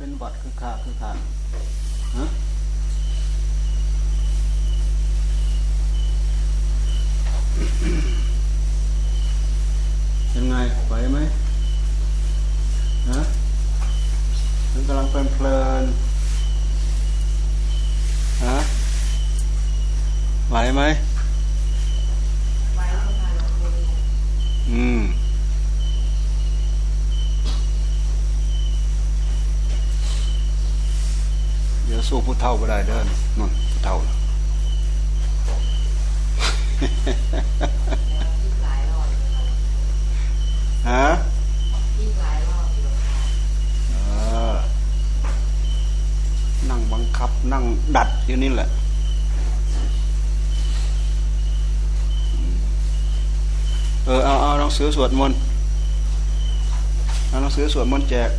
เป็นบัตรคือขาคือขาฮะยังไงไหวไหมฮะมันกำลังเพลินเพลินฮะไหวไหมอืม เดี๋ยว สู้ผู้เฒ่าไม่ได้เด้อนนนผู้เฒ่าน่ะฮะเออนั่งบังคับ นั่งดัดอยู่นี่แหละเออเอาเอาหนังสือสวดมนต์เอาหนังสือสวดมนต์แจก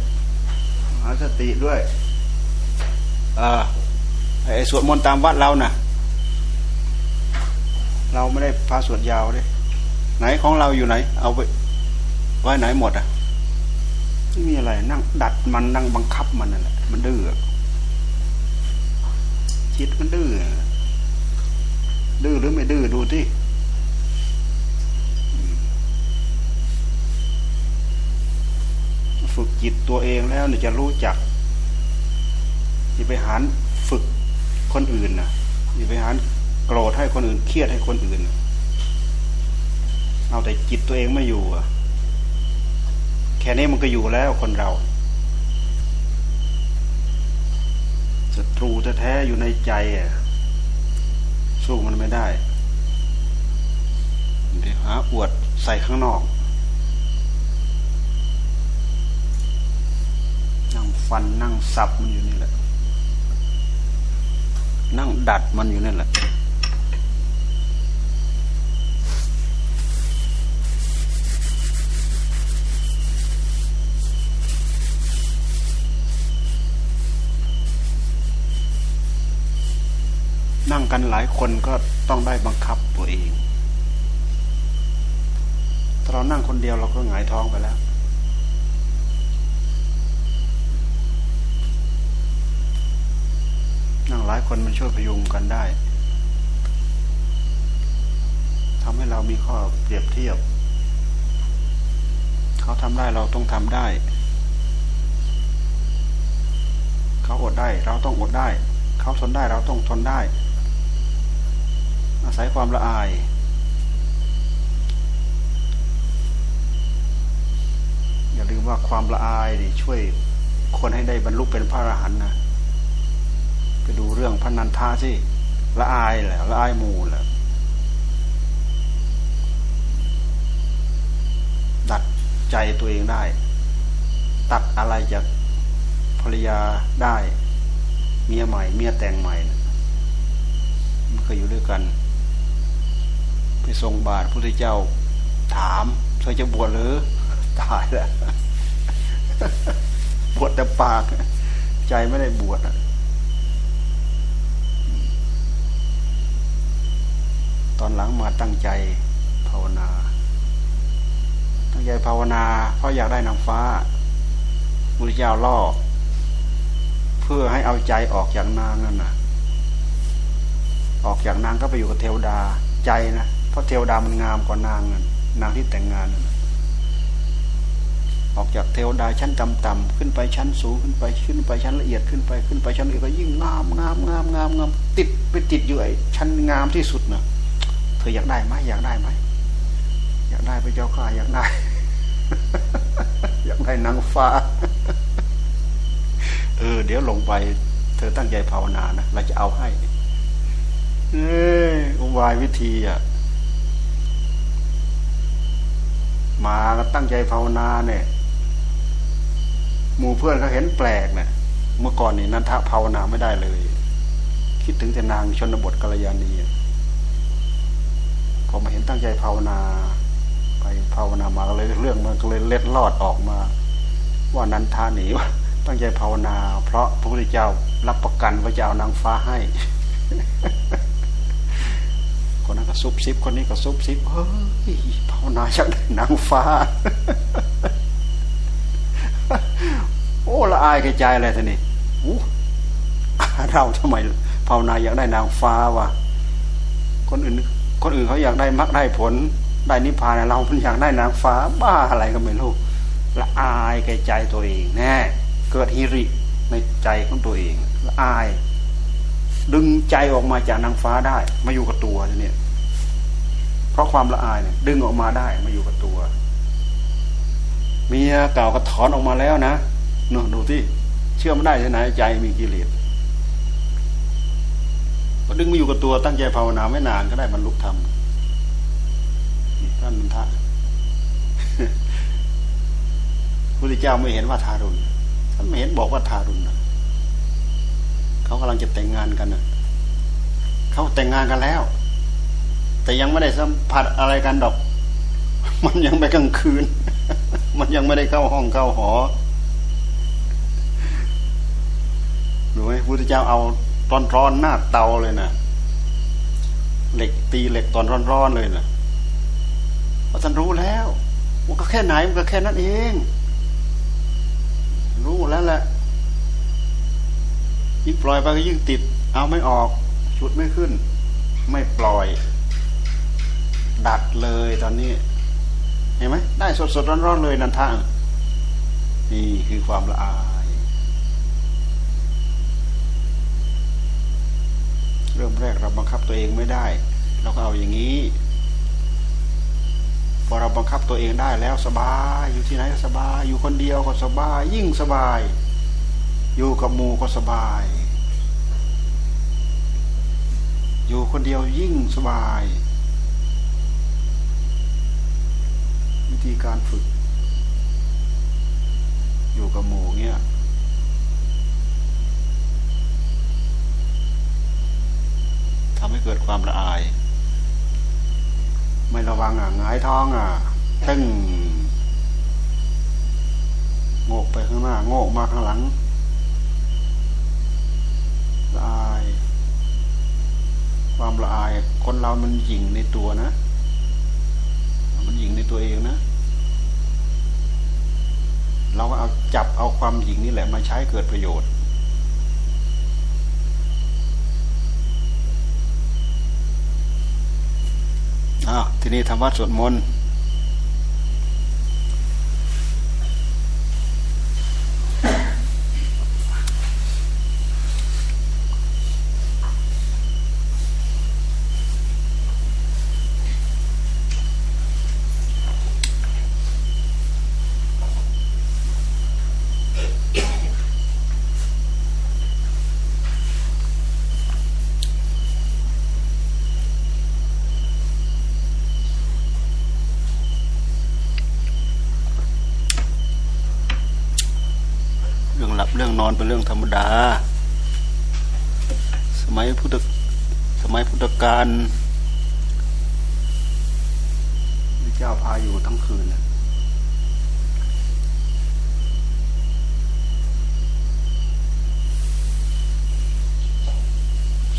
หาสติด้วย ไอ้สวดมนต์ตามวัดเรานะ่ะ เราไม่ได้พาสวดยาวเลยไหนของเราอยู่ไหน เอาไปไว้ไหนหมดอะไม่มีอะไร นั่งดัดมันนั่งบังคับมันนั่นแหละมันดื้อจิตมันดื้อดื้อหรือไม่ดื้อดูที่ฝึกจิตตัวเองแล้วเนี่ยจะรู้จัก อย่าไปหารฝึกคนอื่นนะอย่าไปหารโกรธให้คนอื่นเครียดให้คนอื่น เอาแต่จิตตัวเองไม่อยู่อะแค่นี้มันก็อยู่แล้วคนเราศัตรูแท้ๆอยู่ในใจอะสู้มันไม่ได้เดี๋ยวหาอวดใส่ข้างนอกนั่งฟันนั่งสับมันอยู่นี่แหละ นั่งดัดมันอยู่นั่นแหละนั่งกันหลายคนก็ต้องได้บังคับตัวเอง ถ้าเรานั่งคนเดียวเราก็หงายท้องไปแล้ว นั่ง หลายคนมันช่วยพยุงกันได้ทำให้เรามีข้อเปรียบเทียบ เขาทำได้เราต้องทำได้ เขาอดได้เราต้องอดได้ เขาทนได้เราต้องทนได้ อาศัยความละอาย อย่าลืมว่าความละอายนี่ช่วยคนให้ได้บรรลุเป็นพระอรหันต์นะ ดูเรื่องพันนันทาสิละอายแหละละอายมูแหละดัดใจตัวเองได้ ตัดอะไรจากภรรยาได้ เมียใหม่ เมียแต่งใหม่นะมันเคยอยู่ด้วยกัน ไปทรงบาทพุทธเจ้า ถามเธอจะบวชหรือตายแล้วบวชแต่ปาก ใจไม่ได้บวชอะ ตอนหลังมาตั้งใจภาวนา ตั้งใจภาวนา เพราะอยากได้นางฟ้าพุทธเจ้าล่อเพื่อให้เอาใจออกจากนางนั่นนะออกจากนางก็ไปอยู่กับเทวดาใจนะเพราะเทวดามันงามกว่านางนั่นนางที่แต่งงานนั่นออกจากเทวดาชั้นต่ำๆขึ้นไปชั้นสูงขึ้นไปขึ้นไปชั้นละเอียดขึ้นไปขึ้นไปชั้นละเอียดก็ยิ่งงามงามงามงามงามติดไปติดอยู่ไอ้ชั้นงามที่สุดน่ะ เธออยากได้ไหมอยากได้ไหมอยากได้ไปเจ้าข้าอยากได้ อยากได้นางฟ้าเออเดี๋ยวลงไป เธอตั้งใจภาวนานะเราจะเอาให้เอ้อุบายวิธีอะมาก็ตั้งใจภาวนาเนี่ยหมู่เพื่อนเขาเห็นแปลกเนะี่ยเมื่อก่อนนี่นันทะภาวนาไม่ได้เลย คิดถึงแต่นางชนบทกัลยาณี พอมาเห็นตั้งใจภาวนา ไปภาวนามาก็เลยเรื่องมันก็เลยเล็ดลอดออกมา ว่านันทาหนีว่าตั้งใจภาวนา เพราะพระพุทธเจ้ารับประกันว่าจะเอานางฟ้าให้ คนนั้นก็ซุบซิบคนนี้ก็ซุบซิบเฮ้ยภาวนาชักได้นางฟ้า โอ้ละอายก่ใจอะไรท่านี่เราทำไมภาวนาอยากได้นางฟ้าวะคนอื่น คนอื่นเขาอยากได้มรรคได้ผลได้นิพพานเราอยากได้นางฟ้าบ้าอะไรก็ไม่รู้ละอายแก่ใจตัวเองแน่เกิดฮิริในใจของตัวเองละอาย ดึงใจออกมาจากนางฟ้าได้ มาอยู่กับตัวเนี่ย เพราะความละอายเนี่ย ดึงออกมาได้มาอยู่กับตัว เมียเก่าก็ถอนออกมาแล้วนะเนาะดูที่เชื่อไม่ได้ที่ไหนใจมีกิเลส ก็ดึงมาอยู่กับตัวตั้งใจภาวนาไม่นานก็ได้บรรลุธรรมท่านมันทะพุทธเจ้าไม่เห็นว่าทารุณท่านไม่เห็นบอกว่าทารุณนะเขากำลังจะแต่งงานกันนะเขาแต่งงานกันแล้ว แต่ยังไม่ได้สัมผัสอะไรกันดอก มันยังไปกลางคืน มันยังไม่ได้เข้าห้องเข้าหอดูไหมพุทธเจ้าเอา ตอนร้อนหน้าเตาเลยนะเหล็กตีเหล็กตอนร้อนๆเลยนะเพราะท่านรู้แล้วมันก็แค่ไหนมันก็แค่นั้นเอง รู้แล้วแหละยิ่งปล่อยไปก็ยิ่งติด เอาไม่ออกชุดไม่ขึ้น ไม่ปล่อย ดัดเลยตอนนี้ เห็นไหมได้สดสดร้อนๆเลยนันทางนี่คือความละอาย เริ่มแรกเราบังคับตัวเองไม่ได้ เราก็เอาอย่างนี้พอเราบังคับตัวเองได้แล้วสบายอยู่ที่ไหนก็สบาย อยู่คนเดียวก็สบาย ยิ่งสบาย อยู่กับหมู่ก็สบาย อยู่คนเดียวยิ่งสบาย วิธีการฝึก อยู่กับหมู่เงี้ย ทำให้เกิดความละอาย ไม่ระวังอะงายท้องอะตึ้งโงกไปข้างหน้า โงกมาข้างหลังละอาย ความละอาย คนเรามันหยิ่งในตัวนะ มันหยิ่งในตัวเองนะ เราก็เอาจับเอาความหยิ่งนี่แหละมาใช้เกิดประโยชน์ อ้าวทีนี้ทำวัดสวดมนต์น อนเป็นเรื่องธรรมดา สมัยพุทธสมัยพุทธกาลพระเจ้าพาอยู่ทั้งคืน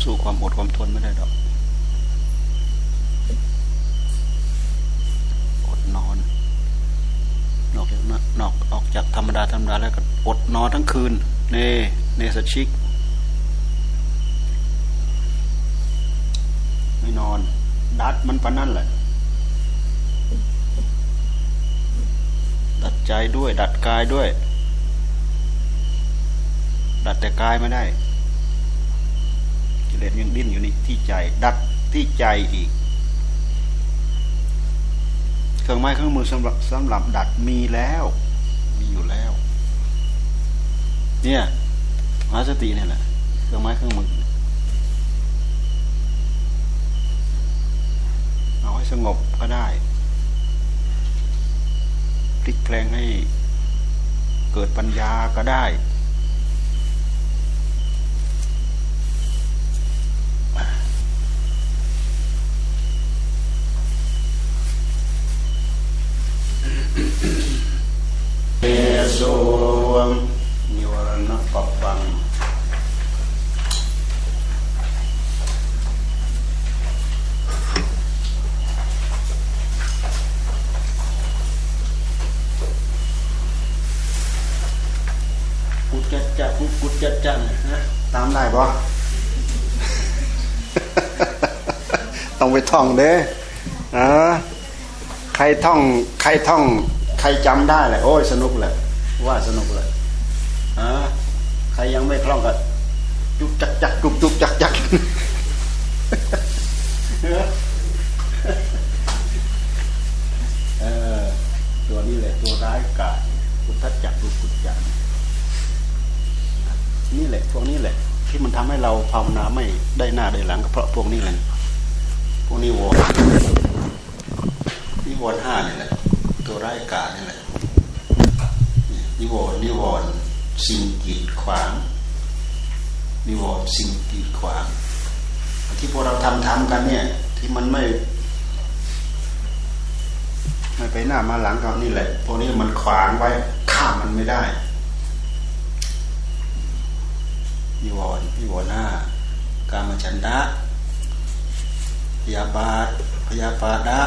สู้ความอดความทนไม่ได้ดอกนอกออกจากธรรมดาธรรมดาแล้วก็อดนอนทั้งคืน เนเนสชิก ไม่นอน ดัดมันปนนั่นแหละ ดัดใจด้วย ดัดกายด้วย ดัดแต่กายไม่ได้กิเลสยังดิ้นอยู่นี่ที่ใจ ดัดที่ใจอีก เครื่องไม้เครื่องมือสำหรับสำหรับดัดมีแล้ว มีอยู่แล้ว เนี่ยมหาสติเนี่ยแหละเครื่องไม้เครื่องมือเอาให้สงบก็ได้พลิกแปลงให้เกิดปัญญาก็ได้นิวรณปัปปัง กุดจัดจัดกุดกุดจัดจัดนะตามได้ปะ ต้องไปท่องเด้อใครท่อง ใครท่อง ใครจำได้แหละโอ้ยสนุกเลยว่าสนุกเลยอใครยังไม่คล่องก็จุกจักจักจุกจุกจักจักเออตัวนี้แหละตัวร้ายกาจกุทัจักกุกุจักนี่แหละพวกนี้แหละ ที่มันทำให้เราภาวนาไม่ได้หน้าได้หลังก็เพราะพวกนี้แหละ วกนี้วอนนิวรณ์ห้านี่แหละ ตัวร้ายกาจนี่แหละนิวรณ์นิวรณ์สิ่งกีดขวาง นิวรณ์สิ่งกีดขวาง ที่พวกเราทำทำกันเนี่ย ที่มันไม่ไม่ไปหน้ามาหลังก็นี่แหละพวกนี้มันขวางไว้ข้ามมันไม่ได้นิวรณ์นิวรณ์ห้าการมฉันทะ พยาบาท พยาบาดะ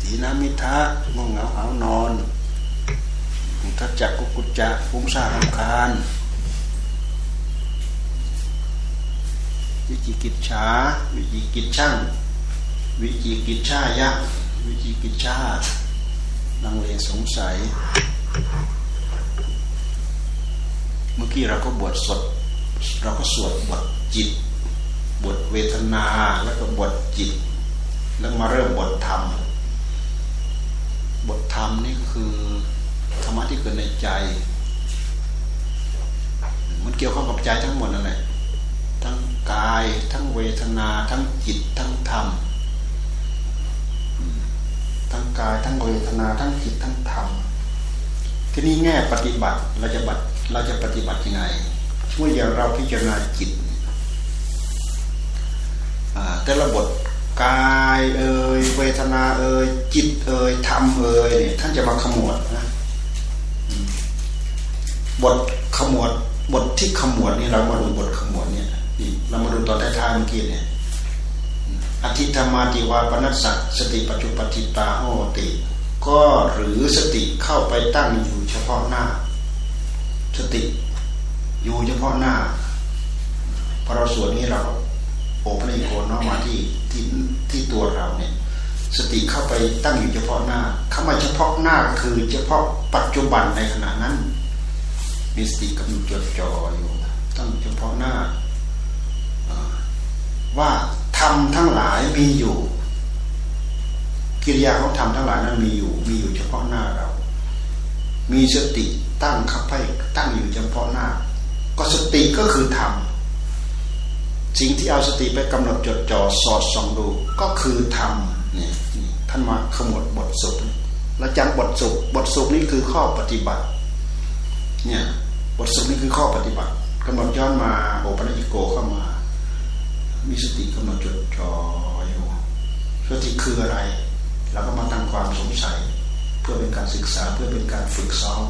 ทีนามิทะง่วงเหงาหานอนทัดจักกุกุจจะฟุ้งซ่านรำคาญวิจิกิจฉาวิจิกิจช่างวิจิกิจชายะวิจิกิจชาลังเลสงสัย เมื่อกี้เราก็บวชสด เราก็สวดบทจิต บทเวทนาแล้วก็บทจิต แล้วมาเริ่มบทธรรม บทธรรมนี่คือธรรมะที่เกิดในใจ มันเกี่ยวข้องกับใจทั้งหมดนั่นแหละทั้งกาย ทั้งเวทนา ทั้งจิต ทั้งธรรม ทั้งกาย ทั้งเวทนา ทั้งจิต ทั้งธรรม ทีนี้แง่ปฏิบัติ เราจะบัติเราจะปฏิบัติยังไงเมื่ออย่างเราพิจารณาจิต แต่ละบทกายเอ่ยเวทนาเอ่ยจิตเอ่ยธรรมเอ่ยเนี่ยท่านจะมาขมวดนะบทขมวด บทที่ขมวดนี่เรามาดูบทขมวดเนี่ยเรามาดูตอนท้ายๆเมื่อกี้เนี่ยอธิธรรมาติวาปนัสสะสติปัจจุปติตาโหติ ก็หรือสติเข้าไปตั้งอยู่เฉพาะหน้า สติอยู่เฉพาะหน้าพอเราสวดนี้เรา โอปนิโกน้อมมาที่ที่ที่ตัวเราเนี่ยสติเข้าไปตั้งอยู่เฉพาะหน้าคำว่าเฉพาะหน้าคือเฉพาะปัจจุบันในขณะนั้น มีสติกำลังจดจ่ออยู่ตั้งเฉพาะหน้า ว่าธรรมทั้งหลายมีอยู่ กิริยาของธรรมทั้งหลายนั้นมีอยู่ มีอยู่เฉพาะหน้าเรา มีสติตั้งขับให้ตั้งอยู่เฉพาะหน้า ก็สติก็คือธรรม สิ่งที่เอาสติไปกำหนดจดจ่อสอดส่องดูก็คือธรรมเนี่ยท่านมาขมวดบทสุขแล้วจำบทสุขบทสุขนี้คือข้อปฏิบัติเนี่ยบทสุขนี้คือข้อปฏิบัติกำหนดย้อนมาโอปัญิโกเข้ามา มีสติกำหนดจดจ่ออยู่สติคืออะไรเราก็มาตั้งความสงสัย เพื่อเป็นการศึกษาเพื่อเป็นการฝึกซ้อม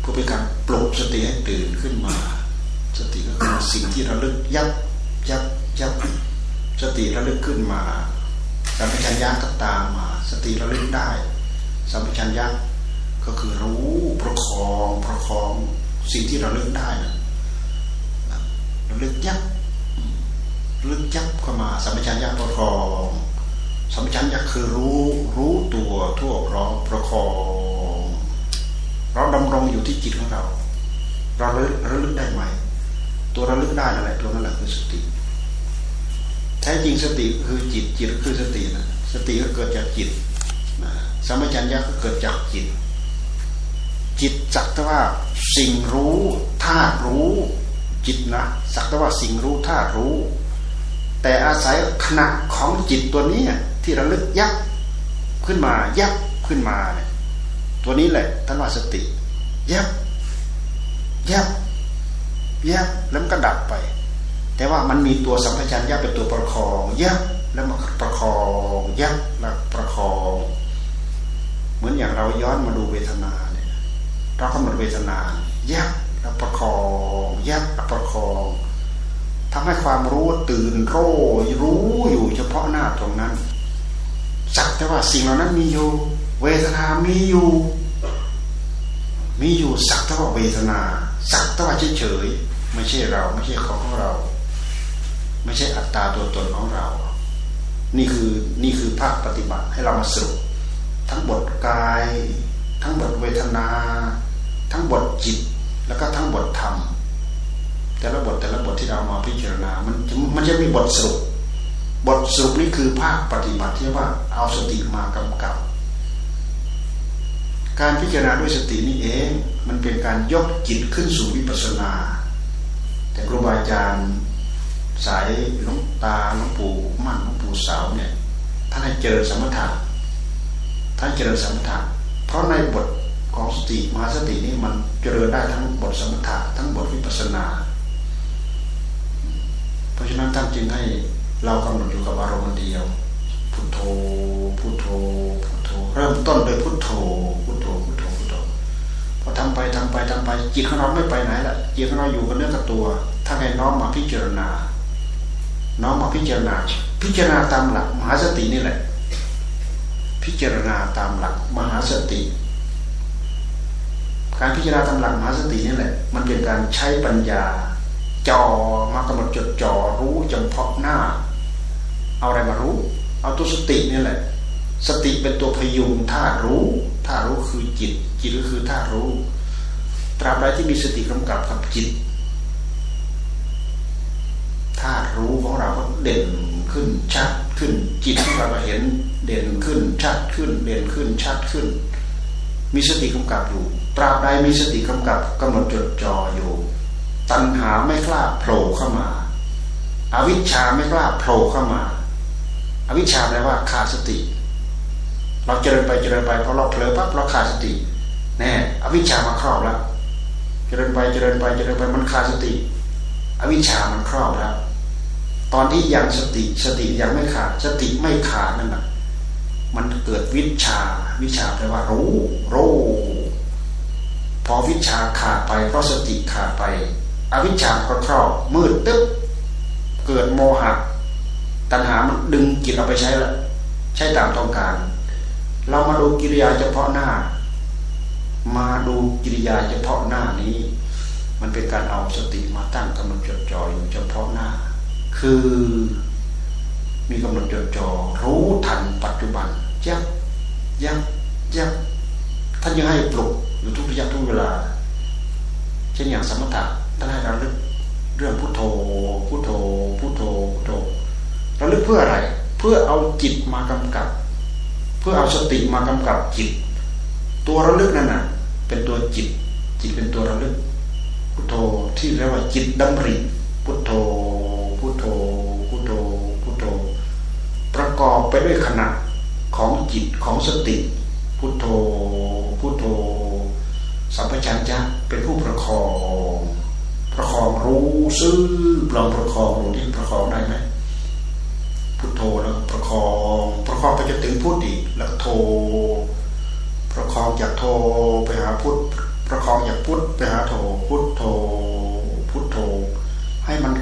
เพื่อเป็นการปลุกสติให้ตื่นขึ้นมา สติก็คือสิ่งที่ระลึกยับ ยับยับสติระลึกขึ้นมาสัมปชัญญะก็ตามมา สติระลึกได้ สัมปชัญญะก็คือรู้ประคองประคองสิ่งที่เราลึกได้นะระลึกยับลึกยับเข้ามาสัมปชัญญะประคองสัมปชัญญะคือรู้รู้ตัวทั่วพร้อมประคองเราดำรงอยู่ที่จิตของเรา เราระลึกได้ไหม ตัวระลึกได้อะไรตัวนั่นแหละคือสติ แท้จริงสติคือจิตจิตคือสตินะสติก็เกิดจากจิตสัมปชัญญะก็เกิดจากจิต จิตสักแต่ว่าสิ่งรู้ธาตุรู้ จิตนะสักแต่ว่าสิ่งรู้ธาตุรู้ แต่อาศัยขณะของจิตตัวนี้ที่ระลึกยับขึ้นมายับขึ้นมาเนี่ยตัวนี้แหละท่านว่าสติยับยับยับแล้วมันก็ดับไป แต่ว่ามันมีตัวสัมผัสยับเป็นตัวประคองยับแล้วมาประคองยับแล้วประคอง เหมือนอย่างเราย้อนมาดูเวทนาเนี่ยเรากำหนดเวทนายับแล้วประคองยับประคองทำให้ความรู้ตื่นโรยรู้อยู่เฉพาะหน้าตรงนั้นสักแต่ว่าสิ่งเหล่านั้นมีอยู่ เวทนามีอยู่ มีอยู่สักเท่าเวทนา สักเท่าเฉยๆไม่ใช่เราไม่ใช่ของของเรา ไม่ใช่อัตตาตัวตนของเรา นี่คือนี่คือภาคปฏิบัติให้เรามาสรุปทั้งบทกาย ทั้งบทเวทนา ทั้งบทจิต แล้วก็ทั้งบทธรรม แต่ละบทแต่ละบทที่เรามาพิจารณา มันมันจะมีบทสรุป บทสรุปนี่คือภาคปฏิบัติที่ว่าเอาสติมากำกับการพิจารณาด้วยสตินี่เองมันเป็นการยกจิตขึ้นสู่วิปัสสนา แต่ครูบาอาจารย์ สายหลวงตาหลวงปู่มั่นหลวงปู่สาวเนี่ยท่านให้เจริญสมถะท่านเจริญสมถะเพราะในบทของสติมหาสตินี่มันเจริญได้ทั้งบทสมถะทั้งบทวิปัสสนา เพราะฉะนั้นท่านจึงให้เรากำหนดอยู่กับอารมณ์เดียวพุทโธพุทโธพุทโธเริ่มต้นโดยพุทโธพุทโธพุทโธพุทโธพอทำไปทำไปทำไปจิตของเราไม่ไปไหนละจิตของเราอยู่กับเนื้อกับตัว ถ้าให้น้อมมาพิจารณา น้อมมาพิจารณา พิจารณาตามหลัก มหาสตินี่แหละ พิจารณาตามหลักมหาสติ การพิจารณาตามหลักมหาสตินี่แหละ มันเป็นการใช้ปัญญาจอมากำหนดจดจ่อรู้จำเพาะหน้า เอาอะไรมารู้ เอาตัวสตินี่แหละ สติเป็นตัวพยุงธาตุรู้ธาตุรู้คือจิต จิตก็คือธาตุรู้ ตราบใดที่มีสติกำกับกับจิต ธาตุรู้ของเราก็เด่นขึ้นชัดขึ้น จิตของเราก็เห็นเด่นขึ้นชัดขึ้น เด่นขึ้นชัดขึ้น มีสติกำกับอยู่ตราบใดมีสติกำกับกำหนดจดจ่ออยู่ ตัณหาไม่กล้าโผล่เข้ามาอาวิชชาไม่กล้าโผล่เข้ามาอวิชชาแปลว่าขาดสติ เราเจริญไปเจริญไปพอเราเผลอปั๊บเราขาดสติแน่อวิชชามาครอบแล้ว เจริญไปเจริญไปเจริญไปมันขาดสติ อวิชชามันครอบแล้ว ตอนที่ยังสติสติยังไม่ขาด สติไม่ขาดนั่นแหะมันเกิดวิชาวิชาแปลว่า รู้รู้พอวิชาขาดไปเพราะสติขาดไป อวิชชาก็ครอบมืดตึ๊บเกิดโมหะ ตัณหามันดึงจิตเอาไปใช้ละใช้ตามต้องการ เรามาดูกิริยาเฉพาะหน้า มาดูกิริยาเฉพาะหน้านี้ มันเป็นการเอาสติมาตั้งกำหนดจดจ่ออยู่เฉพาะหน้า คือมีกำหนดจดจ่อรู้ทันปัจจุบันยับยับยับท่านยังให้ปลุกอยู่ทุกระยะทุกเวลา เช่นอย่างสมถะท่านให้เราเรื่องเรื่องพุทโธพุทโธพุทโธพุทโธระลึกเพื่ออะไร เพื่อเอาจิตมากำกับ เพื่อเอาสติมากำกับจิต ตัวระลึกนั่นน่ะ เป็นตัวจิต จิตเป็นตัวระลึกพุทโธที่เรียกว่าจิตดำริพุทโธ ไปด้วยขณะของจิตของสติ พุทโธพุทโธสัมปชัญญะเป็นผู้ประคองประคองรู้ซื่อลองประคองรู้ที่ประคองได้ไหมพุทโธแล้วประคองประคองไปจนถึงพุทธอีกแล้วโธประคองจากโธไปหาพุทธประคองจากพุทธไปหาโธพุทโธพุทโธให้มัน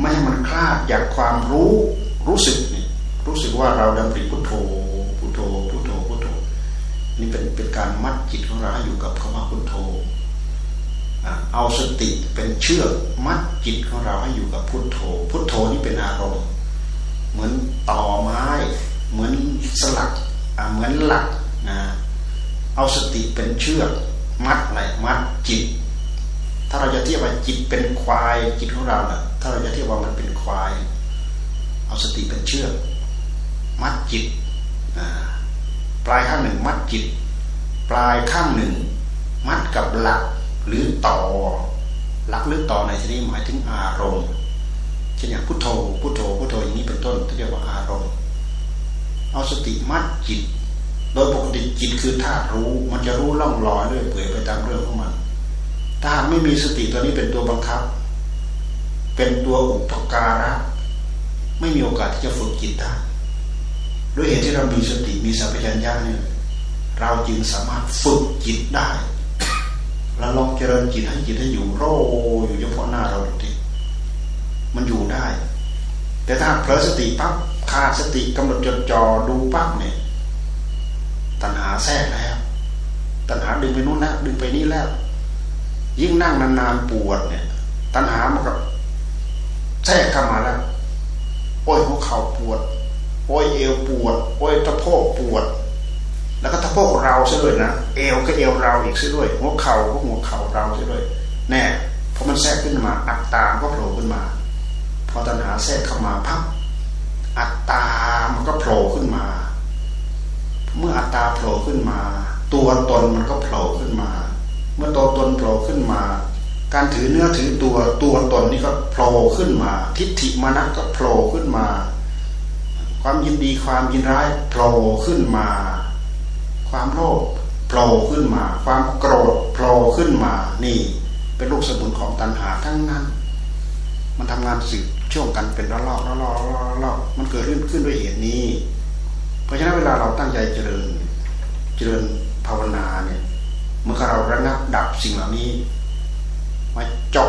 ไม่ให้มันคลาดจากความรู้รู้สึกนี่ รู้สึกว่าเราดำริพุทโธพุทโธพุทโธพุทโธนี่เป็นเป็นการมัดจิตของเราให้อยู่กับคำว่าพุทโธเอาสติเป็นเชือกมัดจิตของเราให้อยู่กับพุทโธ พุทโธนี่เป็นอารมณ์ เหมือนต่อไม้ เหมือนสลักเหมือนหลักนะเอาสติเป็นเชือกมัดอะไรมัดจิต ถ้าเราจะเทียบว่าจิตเป็นควายจิตของเรานะ่ะถ้าเราจะเทียบว่ามันเป็นควาย เอาสติเป็นเชือก มัดจิตปลายข้างหนึ่งมัดจิต ปลายข้างหนึ่ง มัดกับหลักหรือต่อ หลักหรือต่อในที่นี้หมายถึงอารมณ์เช่นอย่างพุทโธพุทโธพุทโธอย่างนี้เป็นต้นที่เรียกว่าอารมณ์ เอาสติมัดจิต โดยปกติจิตคือธาตุรู้มันจะรู้ล่องลอยเรื่อยเปื่อยไปตามเรื่องของมัน ถ้าไม่มีสติตัวนี้เป็นตัวบังคับ เป็นตัวอุปการะไม่มีโอกาสที่จะฝึกจิตได้ ด้วยเหตุที่เรามีสติมีสัมปชัญญะเนี่ยเราจึงสามารถฝึกจิตได้เราลองเจริญจิตให้จิตให้อยู่โรอยู่เฉพาะหน้าเราดูทีมันอยู่ได้ แต่ถ้าเพลสติปั๊บขาดสติกำหนดจดจ่อดูปั๊บเนี่ยตัณหาแทรกแล้วตัตัณหาดึงไปนู้นแล้วดึงไปนี่แล้ว ยิ่งนั่งนานๆปวดเนี่ย ตัณหามันก็แทรกเข้ามาแล้วโอ้ยหัวเข่าปวด โอ้ยเอวปวดโอ้ยตะโพกปวด แล้วก็ตะโพกเราซะด้วยนะเอวก็เอวเราอีกซะด้วยหัวเข่าก็หัวเข่าเราซะด้วยแน่พอมันแทรกขึ้นมา อัตตาก็โผล่ขึ้นมา พอตัณหาแทรกเข้ามาพับอัตตามันก็โผล่ขึ้นมา เมื่ออัตตาโผล่ขึ้นมา ตัวตนมันก็โผล่ขึ้นมา เมื่อตัวตนโผล่ขึ้นมา การถือเนื้อถือตัวตัวตนนี่ก็โผล่ขึ้นมา ทิฏฐิมานะก็โผล่ขึ้นมา ความยินดีความยินร้ายโผล่ขึ้นมา ความโลภโผล่ขึ้นมา ความโกรธโผล่ขึ้นมานี่ เป็นลูกสมุนของตัณหาทั้งนั้น มันทำงานสืบช่วงกันเป็นระลอกระลอกระลอกมันเกิดขึ้นขึ้นด้วยเหตุนี้ เพราะฉะนั้นเวลาเราตั้งใจเจริญเจริญภาวนาเนี่ยเมื่อเราระงับดับสิ่งเหล่านี้มาจ่อ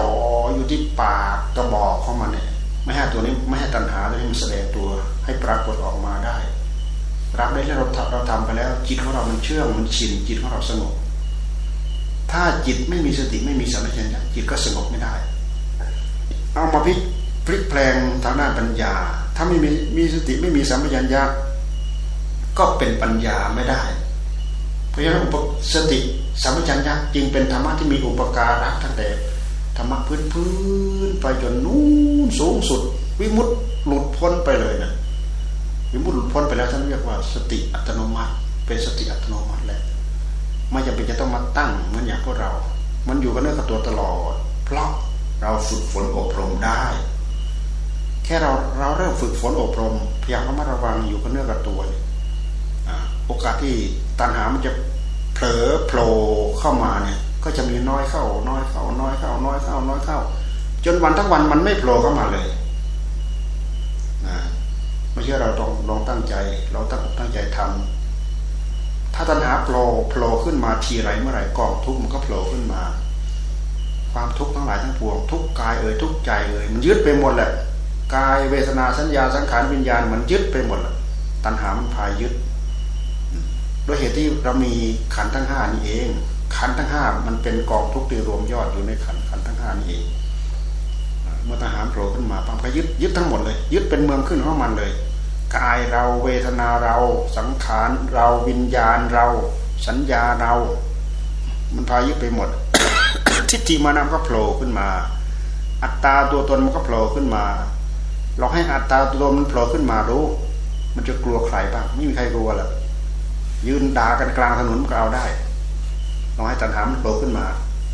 อยู่ที่ปากกระบอกของมันเนี่ย ไม่ให้ตัวนี้ไม่ให้ตัณหาตัวนี้มันแสดงตัวให้ปรากฏออกมาได้รับได้แล้วเราทำเราทำไปแล้ว จิตของเรามันเชื่องมันชินจิตของเราสงบถ้าจิตไม่มีสติไม่มีสัมผัสญาจิตก็สงบไม่ได้ เอามาพิพลิกแปลงทางด้านปัญญา ถ้าไม่มีมีสติไม่มีสัมปชัญญะก็เป็นปัญญาไม่ได้ เพราะฉะนั้นสติสัมปชัญญะจึงเป็นธรรมะที่มีอุปการะตั้งแต่ ธรรมะพื้นพื้นไปจนนู้นสูงสุด วิมุตต์หลุดพ้นไปเลยนะวิมุตต์หลุดพ้นไปแล้วท่านเรียกว่า สติอัตโนมัติ เป็นสติอัตโนมัติแล้วไม่จำเป็นจะต้องมาตั้งเหมือนอย่างพวกเรา มันอยู่กับเนื้อกับตัวตลอด เพราะเราฝึกฝนอบรมได้ แค่เราเราเริ่มฝึกฝนอบรมพยายามระมัดระวังอยู่กับเนื้อกับตัวเนี่ยโอกาสที่ตัณหามันจะเผลอโผล่เข้ามาเนี่ย ก็จะมีน้อยเข้า น้อยเข้า น้อยเข้า น้อยเข้า น้อยเข้า จนวันทั้งวันมันไม่โผล่เข้ามาเลยนะไม่ใช่เราต้องลองตั้งใจ เราตั้งตั้งใจทำถ้าตัณหาโผล่โผล่ขึ้นมาทีไรเมื่อไหร่กองทุกข์มันก็โผล่ขึ้นมา ความทุกข์ทั้งหลายทั้งปวง ทุกกายเอ่ยทุกใจเอ่ยมันยึดไปหมดแหละกายเวทนาสัญญาสังขารวิญญาณมันยึดไปหมดแหละตัณหามันพายยึดด้วยเหตุที่เรามีขันทั้งห้านี่เอง ขันทั้งห้ามันเป็นกองทุกข์ที่รวมยอดอยู่ในขันขันทั้งห้านี่เองเมื่อทหารโผล่ขึ้นมาปั๊มก็ยึดยึดทั้งหมดเลย ยึดเป็นเมืองขึ้นของมันเลยกายเราเวทนาเราสังขารเราวิญญาณเรา สัญญาเรา มันพายึดไปหมด ทิฏฐิมานำก็โผล่ขึ้นมา อัตตาตัวตนมันก็โผล่ขึ้นมา เราให้อัตตาตัวตนมันโผล่ขึ้นมารู้ มันจะกลัวใครบ้างไม่มีใครกลัวหรอกยืนด่ากันกลางถนนก็เอาได้ ลองให้ตัณหามันโผล่ขึ้นมา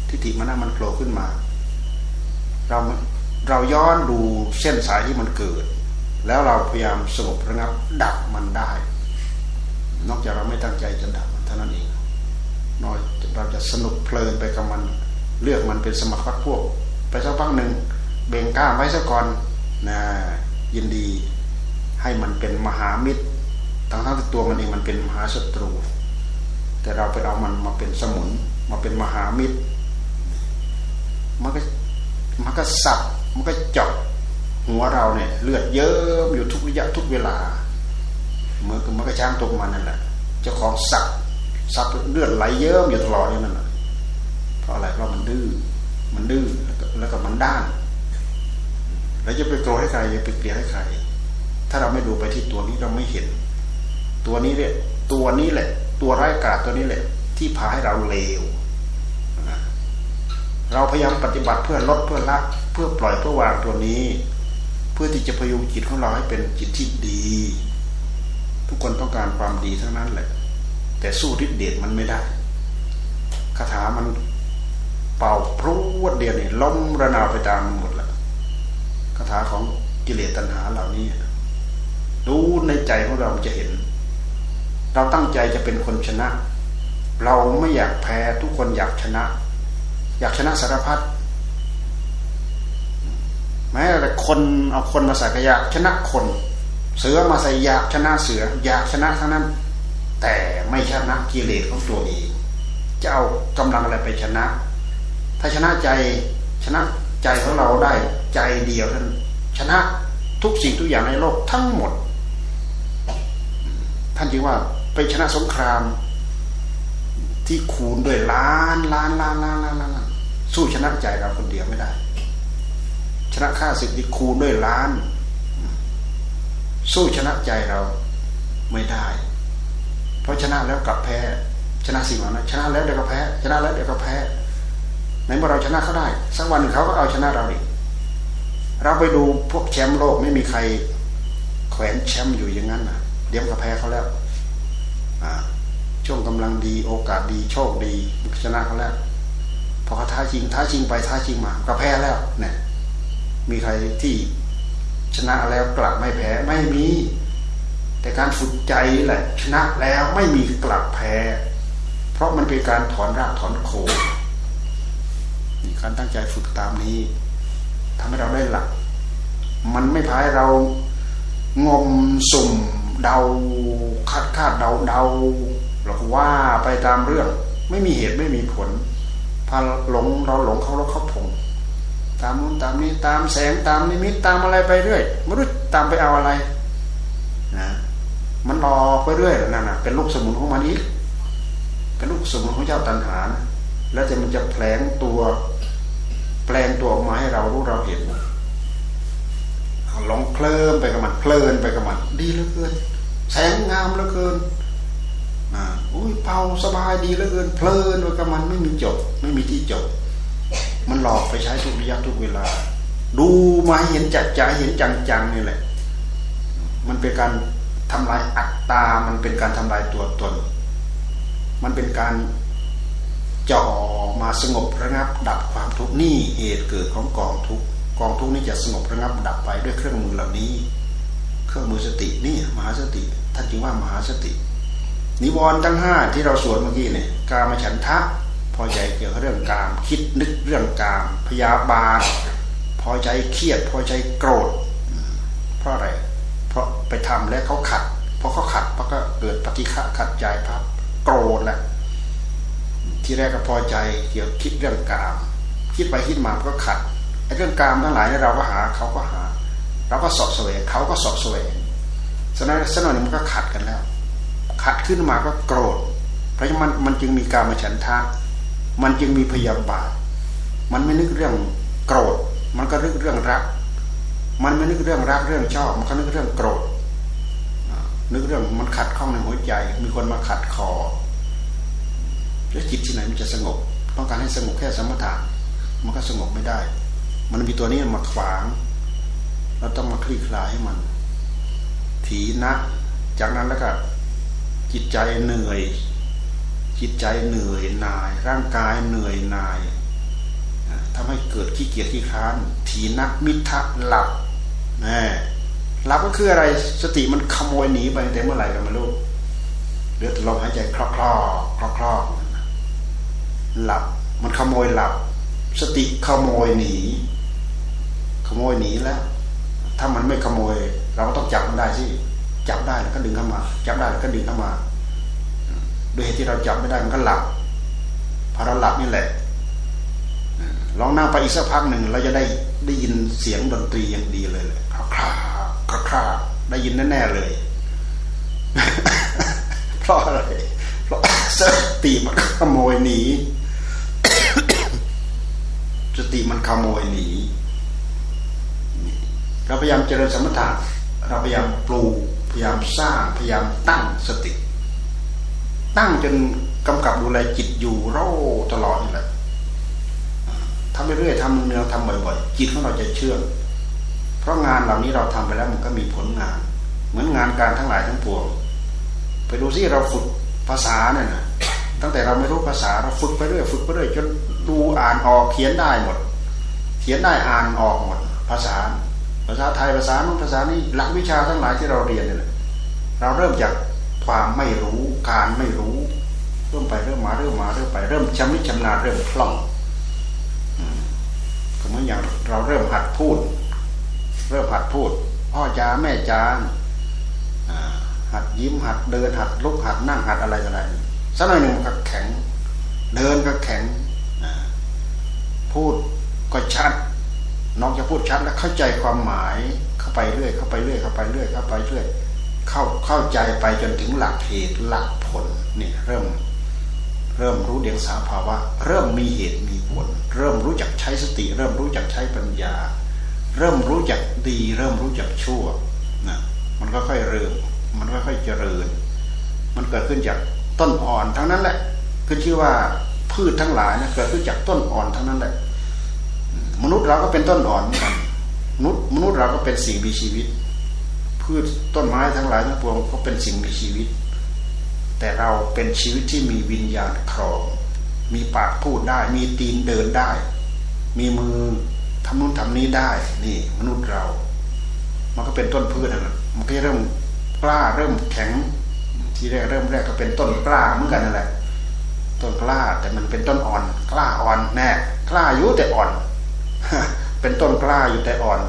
ทิฏฐิมันน่ะมันโผล่ขึ้นมา เราเราย้อนดูเส้นสายที่มันเกิด แล้วเราพยายามสงบระงับดับมันได้ นอกจากเราไม่ตั้งใจจะดับมันเท่านั้นเองน้อยเราจะสนุกเพลินไปกับมัน เลือกมันเป็นสมรรถพวก ไปสักพักหนึ่งเบ่งกล้าไว้ซะก่อนนะยินดีให้มันเป็นมหามิตรทั้งทั้งตัวมันเองมันเป็นมหาศัตรู แต่เราไปเอามันมาเป็นสมุน มาเป็นมหามิตร มันก็มันก็สับมันก็เจาะหัวเราเนี่ย เลือดเยิ้มอยู่ทุกระยะทุกเวลาเมื่อมันก็ช้างตกมันนั่นแหละเจ้าของสับสับเลือดไหลเยิ้มอยู่ตลอดอย่างนั้นเพราะอะไรเพราะมันดื้อมันดื้อแล้วก็มันด้านเราจะไปโกรธให้ใครจะไปเกลียดให้ใคร ถ้าเราไม่ดูไปที่ตัวนี้เราไม่เห็น ตัวนี้เนี่ยตัวนี้แหละ ตัวร้ายกาจตัวนี้แหละ ที่พาให้เราเลวเราพยายามปฏิบัติเพื่อลดเพื่อละเพื่อปล่อยเพื่อวางตัวนี้ เพื่อที่จะพยุงจิตของเราให้เป็นจิตที่ดี ทุกคนต้องการความดีทั้งนั้นแหละ แต่สู้ฤทธิเดชมันไม่ได้คาถามันเป่าพรวดเดียวนี่ล้มระนาวไปตามหมดแล้วคาถาของกิเลสตัณหาเหล่านี้ดูในใจของเราจะเห็น เราตั้งใจจะเป็นคนชนะ เราไม่อยากแพ้ทุกคนอยากชนะ อยากชนะสารพัดแม้แต่คนเอาคนมาใส่กยากชนะคน เสือมาใส่อยากชนะเสือ อยากชนะทั้งนั้น แต่ไม่ชนะกิเลสของตัวเองจะเอากำลังอะไรไปชนะ ถ้าชนะใจชนะใจของเราได้ใจเดียวท่านชนะทุกสิ่งทุกอย่างในโลกทั้งหมด ท่านจึงว่าไปชนะสงคราม ที่คูณด้วยล้านล้านล้านล้านล้านล้านสู้ชนะใจเราคนเดียวไม่ได้ ชนะค่าศึกที่คูณด้วยล้าน สู้ชนะใจเราไม่ได้ เพราะชนะแล้วกลับแพ้ ชนะสิ่งเหล่านั้นชนะแล้วเดี๋ยวก็แพ้ ชนะแล้วเดี๋ยวก็แพ้ในเมื่อเราชนะเขาได้ สักวันหนึ่งเขาก็เอาชนะเราอีกเราไปดูพวกแชมป์โลกไม่มีใครแขวนแชมป์อยู่อย่างนั้นนะ เดี๋ยวก็แพ้เขาแล้วช่วงกำลังดีโอกาสดีโชคดีชนะเขาแล้วพอเขาท้าชิงท้าชิงไปท้าชิงมาก็แพ้แล้วเนี่ยมีใครที่ชนะแล้วกลับไม่แพ้ไม่มี แต่การฝึกใจแหละชนะแล้วไม่มีกลับแพ้ เพราะมันเป็นการถอนรากถอนโคนมีการตั้งใจฝึกตามนี้ทำให้เราได้หลัก มันไม่พายเรางมสุ่ม เดาคาดคาดเดาเดาเราก็ว่าไปตามเรื่อง ไม่มีเหตุไม่มีผลพาหลงเราหลงเขาแล้วเขาผงตามนู้นตามนี้ตามแสงตามนิมิตตามอะไรไปเรื่อยไม่รู้ตามไปเอาอะไรนะมันรอไปเรื่อยนั่นนะเป็นลูกสมุนของมันอีกเป็นลูกสมุนของเจ้าตันหานแล้วจะมันจะแผลงตัวแปลงตัวออกมาให้เรารู้เราเห็น หลงเคลิ้มไปกับมันเพลินไปกับมัน ดีเหลือเกิน แสงงามเหลือเกินอ่าอุ้ยเป่าสบายดีเหลือเกิน เพลินไปกับมันไม่มีจบ ไม่มีที่จบ มันหลอกไปใช้ทุกระยะทุกเวลา ดูมาเห็นจัดจ่าเห็นจังๆนี่แหละ มันเป็นการทำลายอัตตา มันเป็นการทำลายตัวตน มันเป็นการจ่อมาสงบระงับดับความทุกข์นี่เหตุเกิดของกองทุกข์ กองทุกข์นี้จะสงบระงับดับไปด้วยเครื่องมือเหล่านี้ เครื่องมือสตินี่มหาสติ ท่านจึงว่ามหาสติ นิวรณ์ทั้งห้าที่เราสวดเมื่อกี้เนี่ยกามฉันทะพอใจเกี่ยวกับเรื่องกาม คิดนึกเรื่องกามพยาบาทพอใจเครียด พอใจโกรธ เพราะอะไร เพราะไปทำแล้วเขาขัดพอเขาขัดพอก็เกิดปฏิฆะขัดใจพับโกรธแหละที่แรกก็พอใจเกี่ยวคิดเรื่องกาม คิดไปคิดมาก็ขัด เรื่องกามทั้งหลายนี่เราก็หาเขาก็หา เราก็สอบแสวงเขาก็สอบแสวงสนั้นสนอยมันก็ขัดกันแล้ว ขัดขึ้นมาก็โกรธ เพราะฉะนั้นมันจึงมีการมาฉันทะ มันจึงมีพยาบาท มันไม่นึกเรื่องโกรธ มันก็นึกเรื่องรัก มันไม่นึกเรื่องรักเรื่องชอบ มันก็นึกเรื่องโกรธ นึกเรื่องมันขัดข้องในหัวใจ มีคนมาขัดคอ แล้วจิตที่ไหนมันจะสงบ ต้องการให้สงบแค่สมถะ มันก็สงบไม่ได้ มันมีตัวนี้มาขวาง เราต้องมาคลี่คลายให้มัน ถีนะ จากนั้นแล้วก็จิตใจเหนื่อย จิตใจเหนื่อยนาย ร่างกายเหนื่อยนายทำให้เกิดขี้เกียจขี้ค้าน ถีนักมิทะหลับนะหลับก็คืออะไรสติมันขโมยหนีไปแต่เมื่อไหร่ก็ไม่รู้เลือแต่ลมหายใจคลอกคลอกคลอกหลับ มันขโมยหลับ สติขโมยหนี ขโมยหนีแล้ว ถ้ามันไม่ขโมย เราก็ต้องจับมันได้สิจับได้แล้วก็ดึงเข้ามา จับได้แล้วก็ดึงเข้ามาโดยเหตุที่เราจับไม่ได้มันก็หลับพอเราหลับนี่แหละลองนั่งไปอีกสักพักหนึ่งเราจะได้ได้ยินเสียงดนตรีอย่างดีเลยเลยคราคราคราคราได้ยินแน่ๆเลย เพราะอะไรเพราะสติมันขโมยหนีสติมันขโมยหนี เราพยายามเจริญสมถะเราพยายามปลูกพยายามสร้างพยายามตั้งสติ ตั้งจนกำกับดูแลจิตอยู่รอตลอดนี่แหละทำเรื่อยๆทำเนืองทำบ่อยๆจิตของเราจะเชื่องเพราะงานเหล่านี้เราทำไปแล้วมันก็มีผลงาน เหมือนงานการทั้งหลายทั้งปวงไปดูซิเราฝึกภาษาเนี่ยนะตั้งแต่เราไม่รู้ภาษาเราฝึกไปเรื่อยฝึกไปเรื่อยจนดูอ่านออกเขียนได้หมด เขียนได้อ่านออกหมด ภาษา ภาษาไทยภาษาโน้นภาษานี้หลักวิชาทั้งหลายที่เราเรียนเนี่ยเราเริ่มจากความไม่รู้การไม่รู้ เริ่มไปเริ่มมาเริ่มมาเริ่มไปเริ่มชำนิชำนาญเริ่มคล่องก็เหมือนอย่างเราเริ่มหัดพูด เริ่มหัดพูดพ่อจ้าแม่จ้าหัดยิ้มหัดเดินหัดลุกหัดนั่งหัดอะไรอะไรสักหน่อยหนึ่งก็แข็ง เดินก็แข็งพูดก็ชัด น้อกจากพูดชัดแล้วเข้าใจความหมายเข้าไปเรื่อยเข้าไปเรื่อยเข้าไปเรื่อยเข้าไปเรื่อยเข้าเข้าใจไปจนถึงหลักเหตุหลักผลเนี่ยเริ่ม เริ่มรู้เดียงสาภาวะ เริ่มมีเหตุมีผล เริ่มรู้จักใช้สติ เริ่มรู้จักใช้ปัญญา เริ่มรู้จักดี เริ่มรู้จักชั่วนะมันก็ค่อยเริ่มมันก็ค่อยเจริญ มันเกิดขึ้นจากต้นอ่อนทั้งนั้นแหละขึ้นชื่อว่าพืชทั้งหลายนะเกิดขึ้นจากต้นอ่อนทั้งนั้นแหละ มนุษย์เราก็เป็นต้นอ่อนเหมือนกันมนุษย์มนุษย์เราก็เป็นสิ่งมีชีวิต พืชต้นไม้ทั้งหลายทั้งปวงก็เป็นสิ่งมีชีวิต แต่เราเป็นชีวิตที่มีวิญญาณครอง มีปากพูดได้ มีตีนเดินได้ มีมือทำนู่นทำนี้ได้ นี่ มนุษย์เรา มันก็เป็นต้นพืชนะมันก็เริ่มกล้าเริ่มแข็ง ที่แรกเริ่มแรกก็เป็นต้นกล้าเหมือนกันนั่นแหละต้นกล้าแต่มันเป็นต้นอ่อน กล้าอ่อนแน่กล้าอยู่แต่อ่อน เป็นต้นกล้าอยู่แต่อ่อน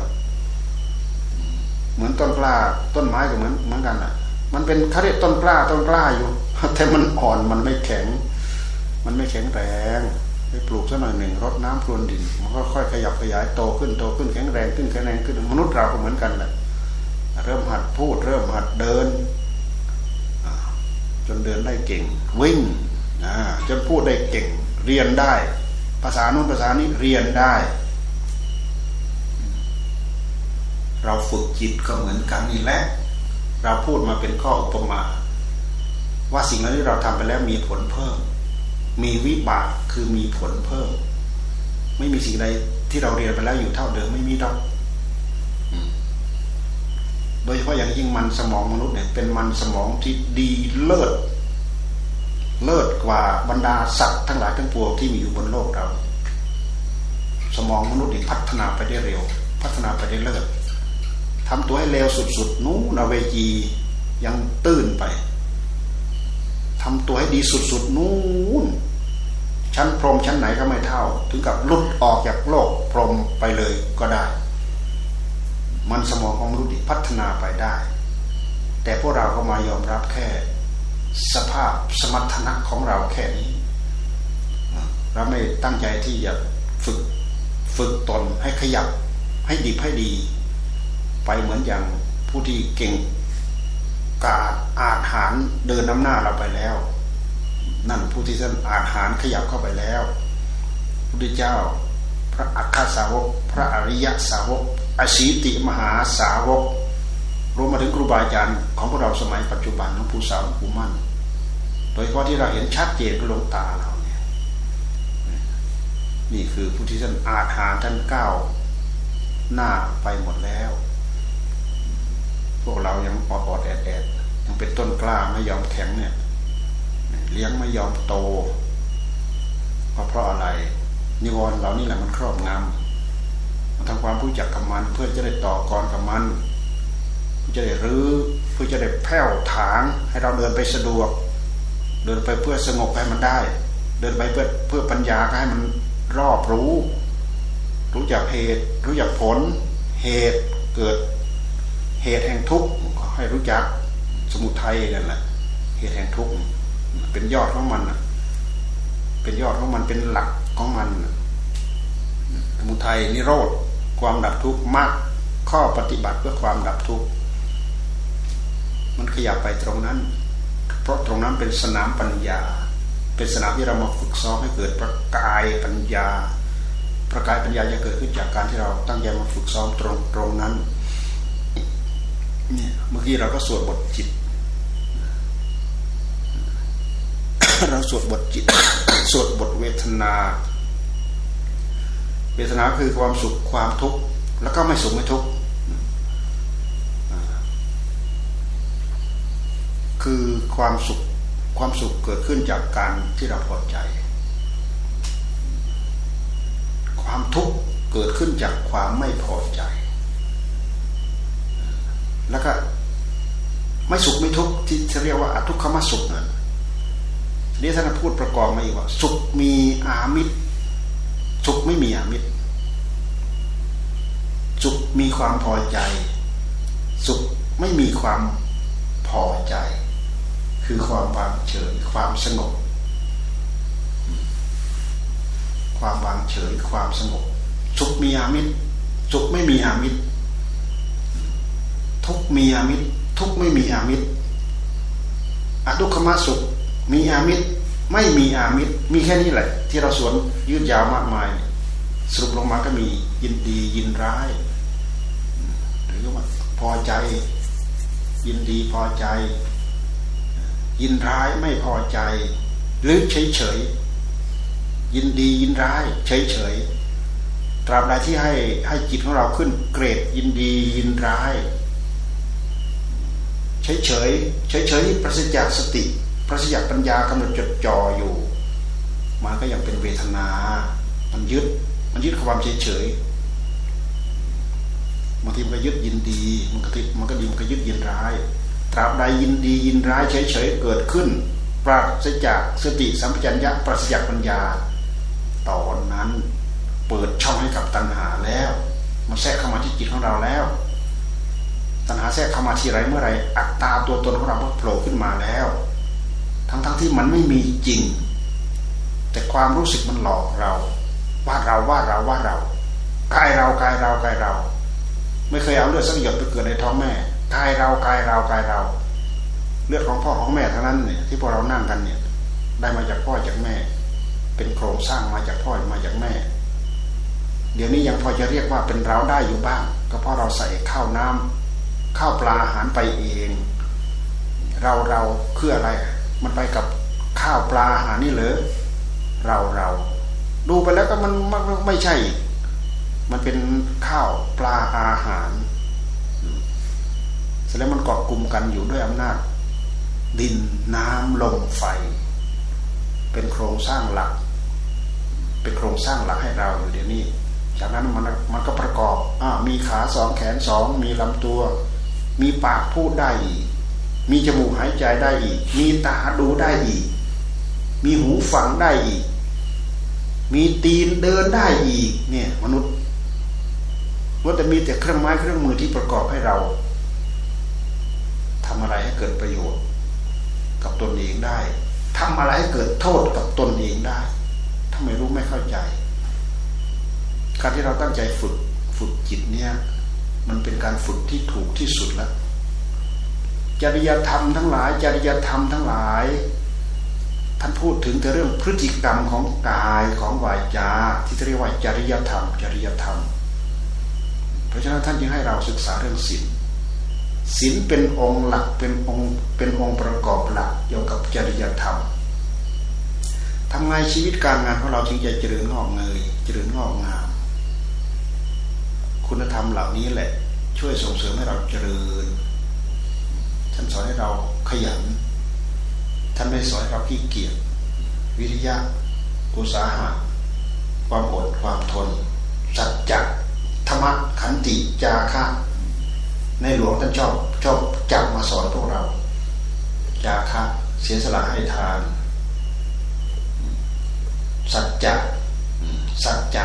เหมือนต้นกล้า ต้นไม้ก็เหมือนเหมือนกันอะ มันเป็นเขาเรียกต้นกล้าต้นกล้าอยู่แต่มันอ่อนมันไม่แข็ง มันไม่แข็งแรงไปปลูกสักหน่อยหนึ่งรดน้ำพรวนดิน มันก็ค่อยขยับขยายโตขึ้นโตขึ้นแข็งแรงขึ้นแข็งแรงขึ้นมนุษย์เราก็เหมือนกันแหละเริ่มหัดพูด เริ่มหัดเดินจนเดินได้เก่ง วิ่งจนพูดได้เก่ง เรียนได้ ภาษาโน้นภาษานี้เรียนได้ เราฝึกจิตก็เหมือนกันนี่แหละเราพูดมาเป็นข้ออุปมา ว่าสิ่งนั้นที่เราทำไปแล้วมีผลเพิ่ม มีวิบากคือมีผลเพิ่ม ไม่มีสิ่งใดที่เราเรียนไปแล้วอยู่เท่าเดิมไม่มีดอกโดยเฉพาะอย่างยิ่งมันสมองมนุษย์เนี่ยเป็นมันสมองที่ดีเลิศเลิศกว่าบรรดาสัตว์ทั้งหลายทั้งปวงที่มีอยู่บนโลกเรา สมองมนุษย์นี่พัฒนาไปได้เร็ว พัฒนาไปได้เลิศ ทำตัวให้เลวสุดๆนู้นเวจียังตื้นไปทำตัวให้ดีสุดๆนู้นชั้นพรมชั้นไหนก็ไม่เท่า ถึงกับลุดออกจากโลกพรมไปเลยก็ได้ มันสมองของมนุษย์พัฒนาไปได้ แต่พวกเราก็มายอมรับแค่ สภาพสมรรถนะของเราแค่นี้ เราไม่ตั้งใจที่จะฝึกฝึกตนให้ขยับให้ดีให้ดี ไปเหมือนอย่างผู้ที่เก่งกาดอาหารเดินน้ำหน้าเราไปแล้ว นั่นผู้ที่ท่านอาหารขยับเข้าไปแล้วพุทธเจ้า พระอัคคสาวก พระอริยสาวกอสีติมหาสาวกรวมมาถึงครูบาอาจารย์ของพวกเราสมัยปัจจุบันหลวงปู่สาวหลวงปู่มั่น โดยเฉพาะที่เราเห็นชัดเจนก็ลงตาเราเนี่ยนี่คือผู้ที่ท่านอาหารท่านก้าวหน้าไปหมดแล้ว พวกเรายังออดแอดแอดยังเป็นต้นกล้าไม่ยอมแข็งเนี่ยเลี้ยงไม่ยอมโตเพราะเพราะอะไร นิวรณ์เหล่านี้แหละมันครอบงำมันทำความรู้จักกับมันเพื่อจะได้ต่อกรกับมันเพื่อจะได้รื้อเพื่อจะได้แผ่วถางให้เราเดินไปสะดวก เดินไปเพื่อสงบให้มันได้ เดินไปเพื่อเพื่อปัญญาให้มันรอบรู้ รู้จักเหตุ รู้จักผล เหตุเกิด เหตุแห่งทุกข์ให้รู้จักสมุทัยนั่นแหละเหตุแห่งทุกข์เป็นยอดของมันเป็นยอดของมันเป็นหลักของมัน สมุทัยนิโรธความดับทุกข์มากข้อปฏิบัติเพื่อความดับทุกข์มันขยับไปตรงนั้น เพราะตรงนั้นเป็นสนามปัญญา เป็นสนามที่เรามาฝึกซ้อมให้เกิดประกายปัญญา ประกายปัญญาจะเกิดขึ้นจากการที่เราตั้งใจมาฝึกซ้อมตรงตรงนั้น เนี่ยเมื่อกี้เราก็สวดบทจิต เราสวดบทจิต สวดบทเวทนา เวทนาคือความสุขความทุกข์แล้วก็ไม่สุขไม่ทุกข์คือความสุขความสุขเกิดขึ้นจากการที่เราพอใจ ความทุกข์เกิดขึ้นจากความไม่พอใจ แล้วก็ไม่สุขไม่ทุกข์ที่เรียกว่าทุกขมสุขนั่นนี่ท่านพูดประกอบมาอีกว่า สุขมีอามิตร สุขไม่มีอามิตร สุขมีความพอใจ สุขไม่มีความพอใจ คือความวางเฉยความสงบ ความวางเฉยความสงบ สุขมีอามิตร สุขไม่มีอามิตร ทุกมีอามิตร ทุกไม่มีอามิตรอทุกขมสุข มีอามิตร ไม่มีอามิตร มีแค่นี้แหละ ที่เราสวนยืดยาวมากมาย สรุปลงมาก็มียินดียินร้าย หรือว่าพอใจ ยินดีพอใจ ยินร้ายไม่พอใจ หรือเฉยเฉยยินดียินร้าย เฉยเฉยตราบใดที่ให้ให้จิตของเราขึ้น เกรดยินดียินร้าย เฉยเฉยเฉยเฉยประสิทธิจากสติประสิทธิจากปัญญากำหนดจดจ่ออยู่มันก็ยังเป็นเวทนา มันยึด มันยึดความเฉยเฉยบางทีมันก็ยึดยินดี มันก็ติดมันก็ดีมันก็ยึดยินร้าย ตราบใดยินดียินร้ายเฉยเฉยเกิดขึ้น ปราศจากสติสัมปชัญญะปราศจากปัญญา ตอนนั้นเปิดช่องให้กับตัณหาแล้ว มันแทรกเข้ามาที่จิตของเราแล้ว ตัณหาแทรกเข้ามาที่ไรเมื่อไรอัตตาตัวตนของเราก็โผล่ขึ้นมาแล้ว ทั้งๆทที่มันไม่มีจริง แต่ความรู้สึกมันหลอกเราว่าเราว่าเราว่าเรากายเรากายเรากายเรา ไม่เคยเอาเลือดสักหยดไปเกิดในท้องแม่กายเรากายเรากายเรา เลือดของพ่อของแม่ทั้งนั้นเนี่ยที่พวกเรานั่งกันเนี่ย ได้มาจากพ่อจากแม่ เป็นโครงสร้างมาจากพ่อมาจากแม่ เดี๋ยวนี้ยังพอจะเรียกว่าเป็นเราได้อยู่บ้าง ก็เพราะเราใส่ข้าวน้ำ ข้าวปลาอาหารไปเอง เราเราคืออะไร มันไปกับข้าวปลาอาหารนี่เหรอเราเราดูไปแล้วก็มันไม่ใช่ มันเป็นข้าวปลาอาหารเสร็จแล้วมันเกาะกลุ่มกันอยู่ด้วยอำนาจ ดินน้ำลมไฟ เป็นโครงสร้างหลัก เป็นโครงสร้างหลักให้เราอยู่เดี๋ยวนี้ จากนั้นมันมันก็ประกอบอมีขาสองแขนสองมีลำตัว มีปากพูดได้อีก มีจมูกหายใจได้อีก มีตาดูได้อีก มีหูฟังได้อีก มีตีนเดินได้อีก เนี่ย มนุษย์ว่าแต่มีแต่เครื่องไม้เครื่องมือที่ประกอบให้เราทำอะไรให้เกิดประโยชน์ กับตนเองได้ทำอะไรให้เกิดโทษกับตนเองได้ถ้าไม่รู้ไม่เข้าใจ การที่เราตั้งใจฝึกฝึกจิตเนี่ย มันเป็นการฝึกที่ถูกที่สุดแล้วจริยธรรมทั้งหลาย จริยธรรมทั้งหลาย ท่านพูดถึงแต่เรื่องพฤติกรรมของกายของวาจาที่เรียกว่าจริยธรรม จริยธรรม เพราะฉะนั้นท่านจึงให้เราศึกษาเรื่องศีลศีลเป็นองค์หลักเป็นองค์เป็นองค์ประกอบหลักเกี่ยวกับจริยธรรมทำไงชีวิตการงานของเราจึงจะเจริญงอกเงยเจริญงอกงาม คุณธรรมเหล่านี้แหละ ช่วยส่งเสริมให้เราเจริญ ท่านสอนให้เราขยัน ท่านไม่สอนให้เราขี้เกียจวิริยะอุตสาหะความอดความทน สัจจะธรรมะขันติจาคะในหลวงท่านชอบชอบจับมาสอนพวกเรา จาคะเสียสละให้ทาน สัจจะสัจจะ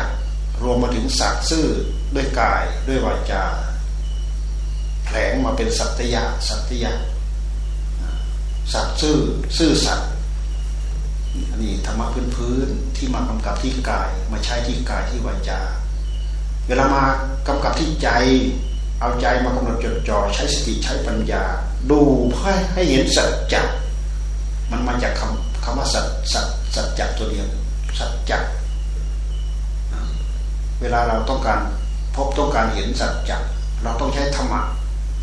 รวมมาถึงสัตซ์ซื่อด้วยกายด้วยวาจาแผลงมาเป็นสัตยะสัตยะสัตซ์ซื่อซื่อสัตว์อันนี้ธรรมะพื้นพื้นที่มากำกับที่กาย มาใช้ที่กายที่วาจา เวลามากำกับที่ใจ เอาใจมากำหนดจดจ่อใช้สติใช้ปัญญา ดูเพื่อให้เห็นสัจจะมันมาจากคำคำว่าสัจสัจสัจจะตัวเดียวสัจจะ เวลาเราต้องการพบต้องการเห็นสัจจะเราต้องใช้ธรรมะ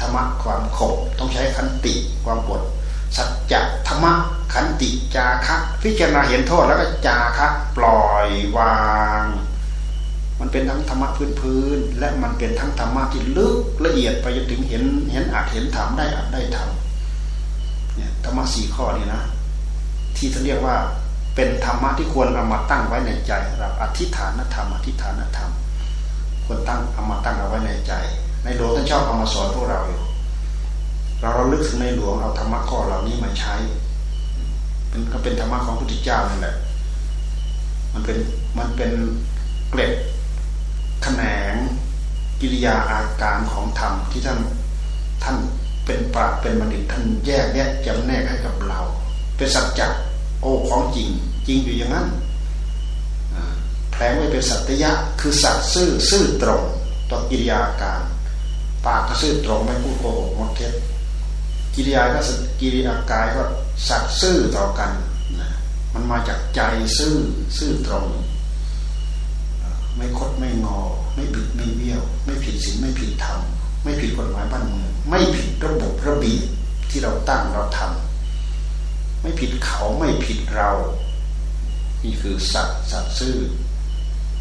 ธรรมะความขบต้องใช้ขันติความปวดสัจจะธรรมะขันติจาคะพิจารณาเห็นโทษแล้วก็จาคะปล่อยวาง มันเป็นทั้งธรรมะพื้นพื้นและมันเป็นทั้งธรรมะที่ลึกละเอียดไปจนถึงเห็นเห็นอาจเห็นธรรมได้อาจได้ธรรมเนี่ยธรรมะสี่ข้อนี้นะ ที่เขาเรียกว่า เป็นธรรมะที่ควรเอามาตั้งไว้ในใจเราอธิษฐานธรรมอธิษฐานธรรม ควรตั้งเอามาตั้งเอาไว้ในใจ ในหลวงท่านชอบเอามาสอนพวกเราอยู่ เราเราลึกถึงในหลวงเอาธรรมะข้อเหล่านี้มาใช้มันก็เป็นธรรมะของพระพุทธเจ้านั่นแหละ มันเป็นมันเป็นเกล็ดแขนงกิริยาอาการของธรรมที่ท่านท่านเป็นปราเป็นบัณฑิตท่านแยกแยะจำแนกให้กับเรา เป็นสัจจ โอ้ของจริง จริงอยู่อย่างนั้นแผลงไว้เป็นสัตยะคือสัตว์ซื่อซื่อตรงต่อกิริยาการปากก็ซื่อตรงไม่พูดโกหกมดเท็จกิริยาก็กิริยากายก็สัตว์ซื่อต่อกันมันมาจากใจซื่อซื่อตรง ไม่คดไม่งอ ไม่บิดไม่เบี้ยว ไม่ผิดศีลไม่ผิดธรรมไม่ผิดกฎหมายบ้านเมืองไม่ผิดระบบระเบียบที่เราตั้งเราทำ ไม่ผิดเขาไม่ผิดเรา นี่คือสัตว์สัตว์ซื่อ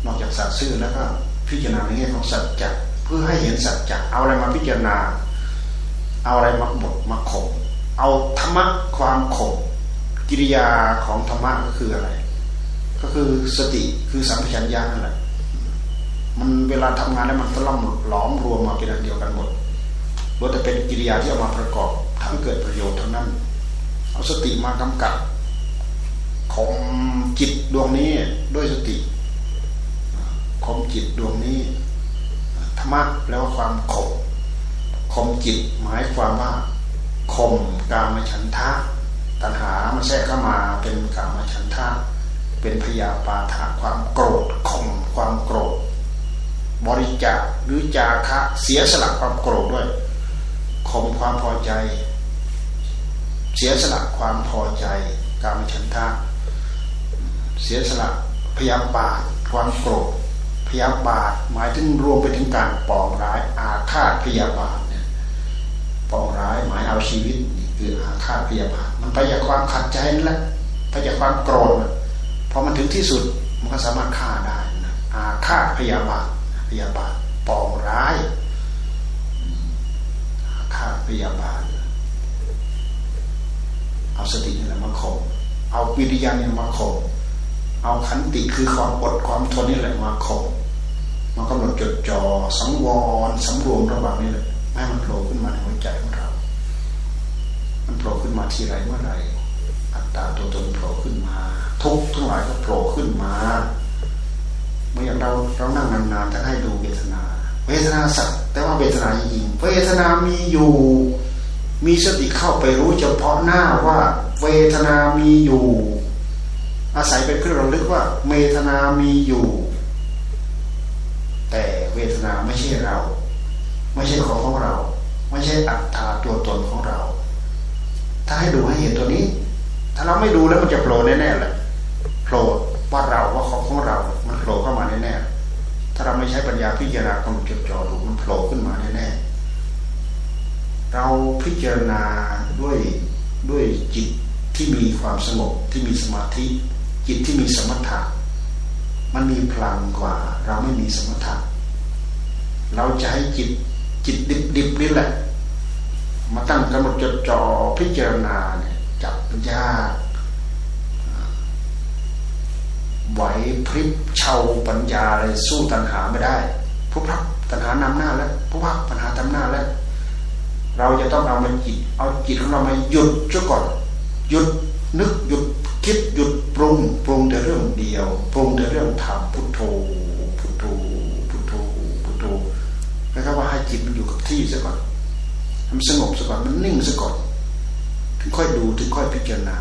นอกจากสัตว์ซื่อแล้วก็พิจารณาในแง่ของสัจจะเพื่อให้เห็นสัจจะเอาอะไรมาพิจารณา เอาอะไรมาบทมาข่มเอาธรรมะความข่มกิริยาของธรรมะก็คืออะไร ก็คือสติคือสัมผัสัญญานั่นแหละมันเวลาทำงานแล้วมันตล่อมหลอมรวมมาเป็นอันเดียวกันหมดล้วนแต่เป็นกิริยาที่เอามาประกอบทั้งเกิดประโยชน์ทั้งนั้น เอาสติมากำกับของจิตดวงนี้ด้วยสติข่มจิตดวงนี้ธรรมะแล้วความข่มข่มจิตหมายความว่าข่มกามฉันทะ ตัณหามันแทรกเข้ามาเป็นกามฉันทะ เป็นพยาปาทะความโกรธข่มความโกรธ บริจาคหรือจาคะเสียสละความโกรธด้วยข่มความพอใจ เสียสละความพอใจกามฉันทะเสียสละพยาบาทความโกรธพยาบาทหมายถึงรวมไปถึงการปองร้ายอาฆาตพยาบาทเนี่ยปองร้ายหมายเอาชีวิตนี่คืออาฆาตพยาบาทมันไปจากความขัดใจนั่นแหละไปจากความโกรธพอมันถึงที่สุดมันก็สามารถฆ่าได้นะอาฆาตพยาบาทพยาบาทปองร้ายอาฆาตพยาบาท เอาสตินี่แหละมาข่มเอาวิริยะนี่มาข่มเอาขันติคือความอดความทนนี่แหละมาข่มมากำหนดจดจ่อสังวรสำรวมระหว่างนี้เลยให้มันโผล่ขึ้นมาในหัวใจของเรา มันโผล่ขึ้นมาทีไรเมื่อไรอัตตาตัวตนโผล่ขึ้นมา ทุกทั้งหลายก็โผล่ขึ้นมาเมื่ออย่างเราเรานั่งนานๆจะให้ดูเวทนา เวทนาสัตว์แต่ว่าเวทนาจริงเวทนามีอยู่ มีสติเข้าไปรู้เฉพาะหน้าว่าเวทนามีอยู่ อาศัยเป็นเครื่องระลึกว่าเวทนามีอยู่ แต่เวทนาไม่ใช่เรา ไม่ใช่ของของเรา ไม่ใช่อัตตาตัวตนของเรา ถ้าให้ดูให้เห็นตัวนี้ ถ้าเราไม่ดูแล้วมันจะโผล่แน่ๆเลยโผล่ว่าเราว่าของของเรา มันโผล่เข้ามาแน่ๆถ้าเราไม่ใช้ปัญญาพิจารณาความจดจ่อดูมันโผล่ขึ้นมาแน่ๆ เราพิจารณาด้วยด้วยจิตที่มีความสงบที่มีสมาธิ จิตที่มีสมถะมันมีพลังกว่า เราไม่มีสมถะเราจะให้จิตจิตดิบดิบนี่แหละ มาตั้งกำหนดจดจ่อพิจารณาเนี่ยจับยากไหวพริบเชาปัญญาอะไรสู้ตัณหาไม่ได้ผู้พักตัณหานำหน้าแล้วผู้พักปัญหาทำหน้าแล้ว เราจะต้องเอามันจิต เอาจิตของเรามาหยุดซะก่อนหยุดนึกหยุดคิดหยุดปรุงปรุงแต่เรื่องเดียว ปรุงแต่เรื่องธรรมพุทโธพุทโธพุทโธพุทโธแล้วก็ว่าให้จิตมันอยู่กับที่ซะก่อนมันสงบซะก่อนมันนิ่งซะก่อนถึงค่อยดูถึงค่อยพิจารณา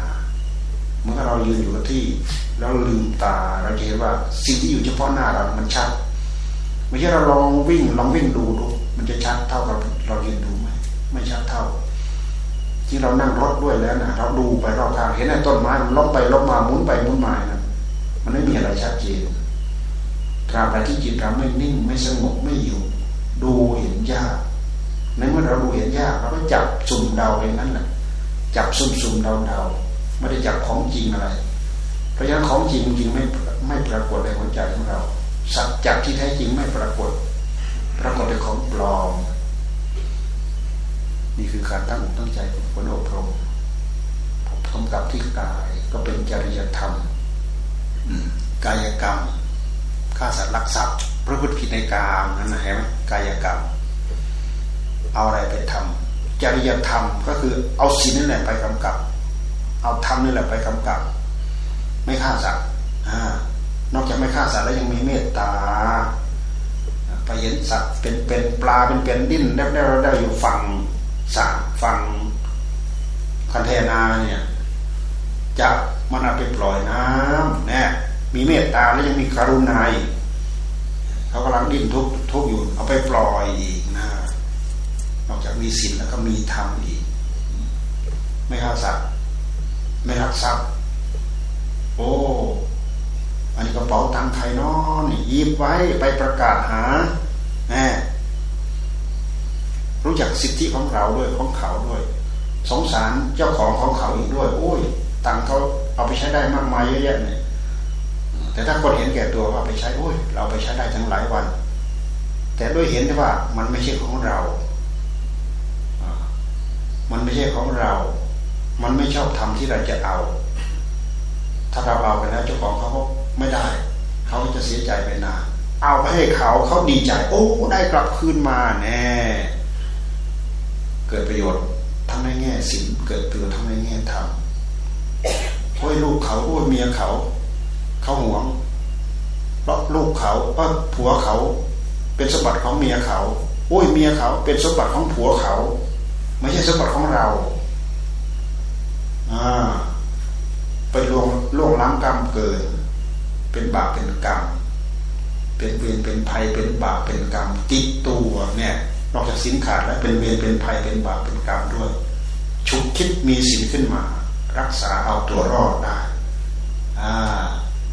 เมื่อเรายืนอยู่กับที่ แล้วลืมตาเราจะเห็นว่าสิ่งที่อยู่เฉพาะหน้าเรามันชัดไม่ใช่เราลองวิ่งลองวิ่งดูดูมันจะชัดเท่ากับเรายืนดู ไม่ชัดเท่า ที่เรานั่งรถด้วยแล้วนะเราดูไปรอบทางเห็นไอ้ต้นไม้มันล้มไปล้มมาหมุนไปหมุนมานะมันไม่มีอะไรชัดเจนตราบใดที่จิตเราไม่นิ่งไม่สงบไม่อยู่ ดูเห็นยากในเมื่อเราดูเห็นยากเราก็จับสุ่มเดาเองนั้นแหละจับสุ่มสุ่มเดาเดาไม่ได้จับของจริงอะไร เพราะฉะนั้นของจริงจริงไม่ไม่ปรากฏในหัวใจของเรา สัจจะที่แท้จริงไม่ปรากฏ ปรากฏแต่ของปลอม นี่คือการตั้งอกตั้งใจฝนอบรมกำกับที่กายก็เป็นจริยธรรมกายกรรมฆ่าสัตว์ลักทรัพย์พระพุทธผิดในกามนั่นนะเห็นไหมกายกรรม เอาอะไรไปทำจริยธรรมก็คือเอาศีลนั่นแหละไปกำกับ เอาธรรมนี่แหละไปกำกับ ไม่ฆ่าสัตว์นอกจากไม่ฆ่าสัตว์แล้วยังมีเมตตาไปเห็นสัตว์เป็นเป็นปลาเป็นเป็นดิ้นได้ได้ได้อยู่ฝั่ง สะฟังคันเทนาเนี่ยจับมันเอาไปปล่อยน้ำนี่ยมีเมตตาแล้วยังมีกรุณาเขากำลังดิ้นทุกทุกอยู่ เอาไปปล่อยอีกนะนอกจากมีศีลแล้วก็มีธรรมอีก ไม่ฆ่าสัตว์ไม่รักทรัพย์โอ้อันนี้กระเป๋าตังค์ใครน้อนี่ยิบไว้ไปประกาศหาแหม รู้จักสิทธิของเราด้วยของเขาด้วย สงสารเจ้าของของเขาอีกด้วย โอ้ยตังเขาเอาไปใช้ได้มากมายเยอะแยะเนี่ยแต่ถ้าคนเห็นแก่ตัวว่าไปใช้โอ้ยเราไปใช้ได้ทั้งหลายวัน แต่ด้วยเห็นว่ามันไม่ใช่ของเรา มันไม่ใช่ของเรา มันไม่ชอบทำที่เราจะเอา ถ้าเราเอาไปแล้วเจ้าของเขาก็ไม่ได้ เขาจะเสียใจไปนานเอาไปให้เขาเขาดีใจ โอ้ได้กลับคืนมาแน่ เกิดประโยชน์ทั้งในแง่สินเกิดประโยชน์ทั้งในแง่ธรรมโอ้ยลูกเขาโอ้ยเมียเขา เขาหวงเพราะลูกเขาเพราะผัวเขาเป็นสมบัติของเมียเขาโอ้ยเมียเขา เป็นสมบัติของผัวเขา ไม่ใช่สมบัติของเราอ่าไปล่วงล่วงล้ำกรรมเกิน เป็นบาปเป็นกรรม เป็นเวรเป็นภัยเป็นบาปเป็นกรรมติดตัวเนี่ย นอกจากสินขาดแล้วเป็นเวรเป็นภัยเป็นบาปเป็นกรรมด้วยฉุกคิดมีสินขึ้นมา รักษาเอาตัวรอดได้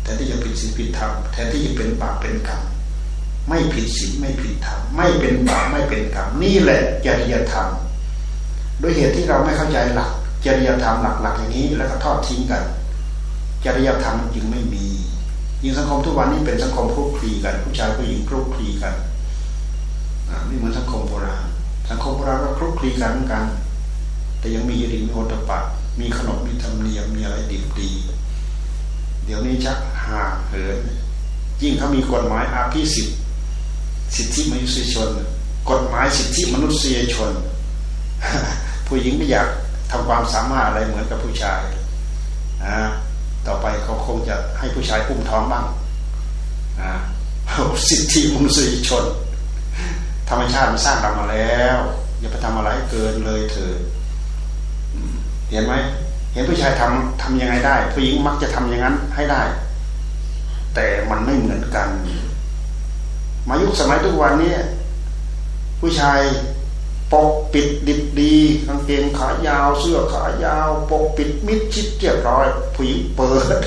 แทนที่จะผิดศีลผิดธรรมแทนที่จะเป็นบาปเป็นกรรมไม่ผิดศีลไม่ผิดธรรมไม่เป็นบาปไม่เป็นกรรมนี่แหละจริยธรรมด้วยเหตุที่เราไม่เข้าใจหลักจริยธรรมหลักๆอย่างนี้ แล้วก็ทอดทิ้งกัน จริยธรรมจึงไม่มียิ่งสังคมทุกวันนี้เป็นสังคมคลุกคลีกัน ผู้ชายผู้หญิงคลุกคลีกัน ไม่เหมือนสังคมโบราณ สังคมโบราณก็คลุกคลีกันกัน แต่ยังมียดีมีโอตปะ มีขนมมีธรรมเนียมมีอะไรดีดี เดี๋ยวนี้ชักห่างเหินยิ่งเขามีกฎหมายอาภิสิทธิ์สิทธิมนุษยชน กฎหมายสิทธิมนุษยชน ผู้หญิงไม่อยากทำความสามารถอะไรเหมือนกับผู้ชายนะต่อไปเขาคงจะให้ผู้ชายอุ้มท้องบ้างนะสิทธิมนุษยชน ธรรมชาติมันสร้างเรามาแล้ว อย่าไปทำอะไรเกินเลยเถิดเห็นไหมเห็นผู้ชายทำทํำยังไงได้ผู้หญิงมักจะทำอย่างนั้นให้ได้ แต่มันไม่เหมือนกัน มายุคสมัยทุกวันนี้ผู้ชายปกปิดดิบดีกางเกงขายาว เสื้อขายาว ปกปิดมิดชิดเรียบร้อยผู้หญิงเปิด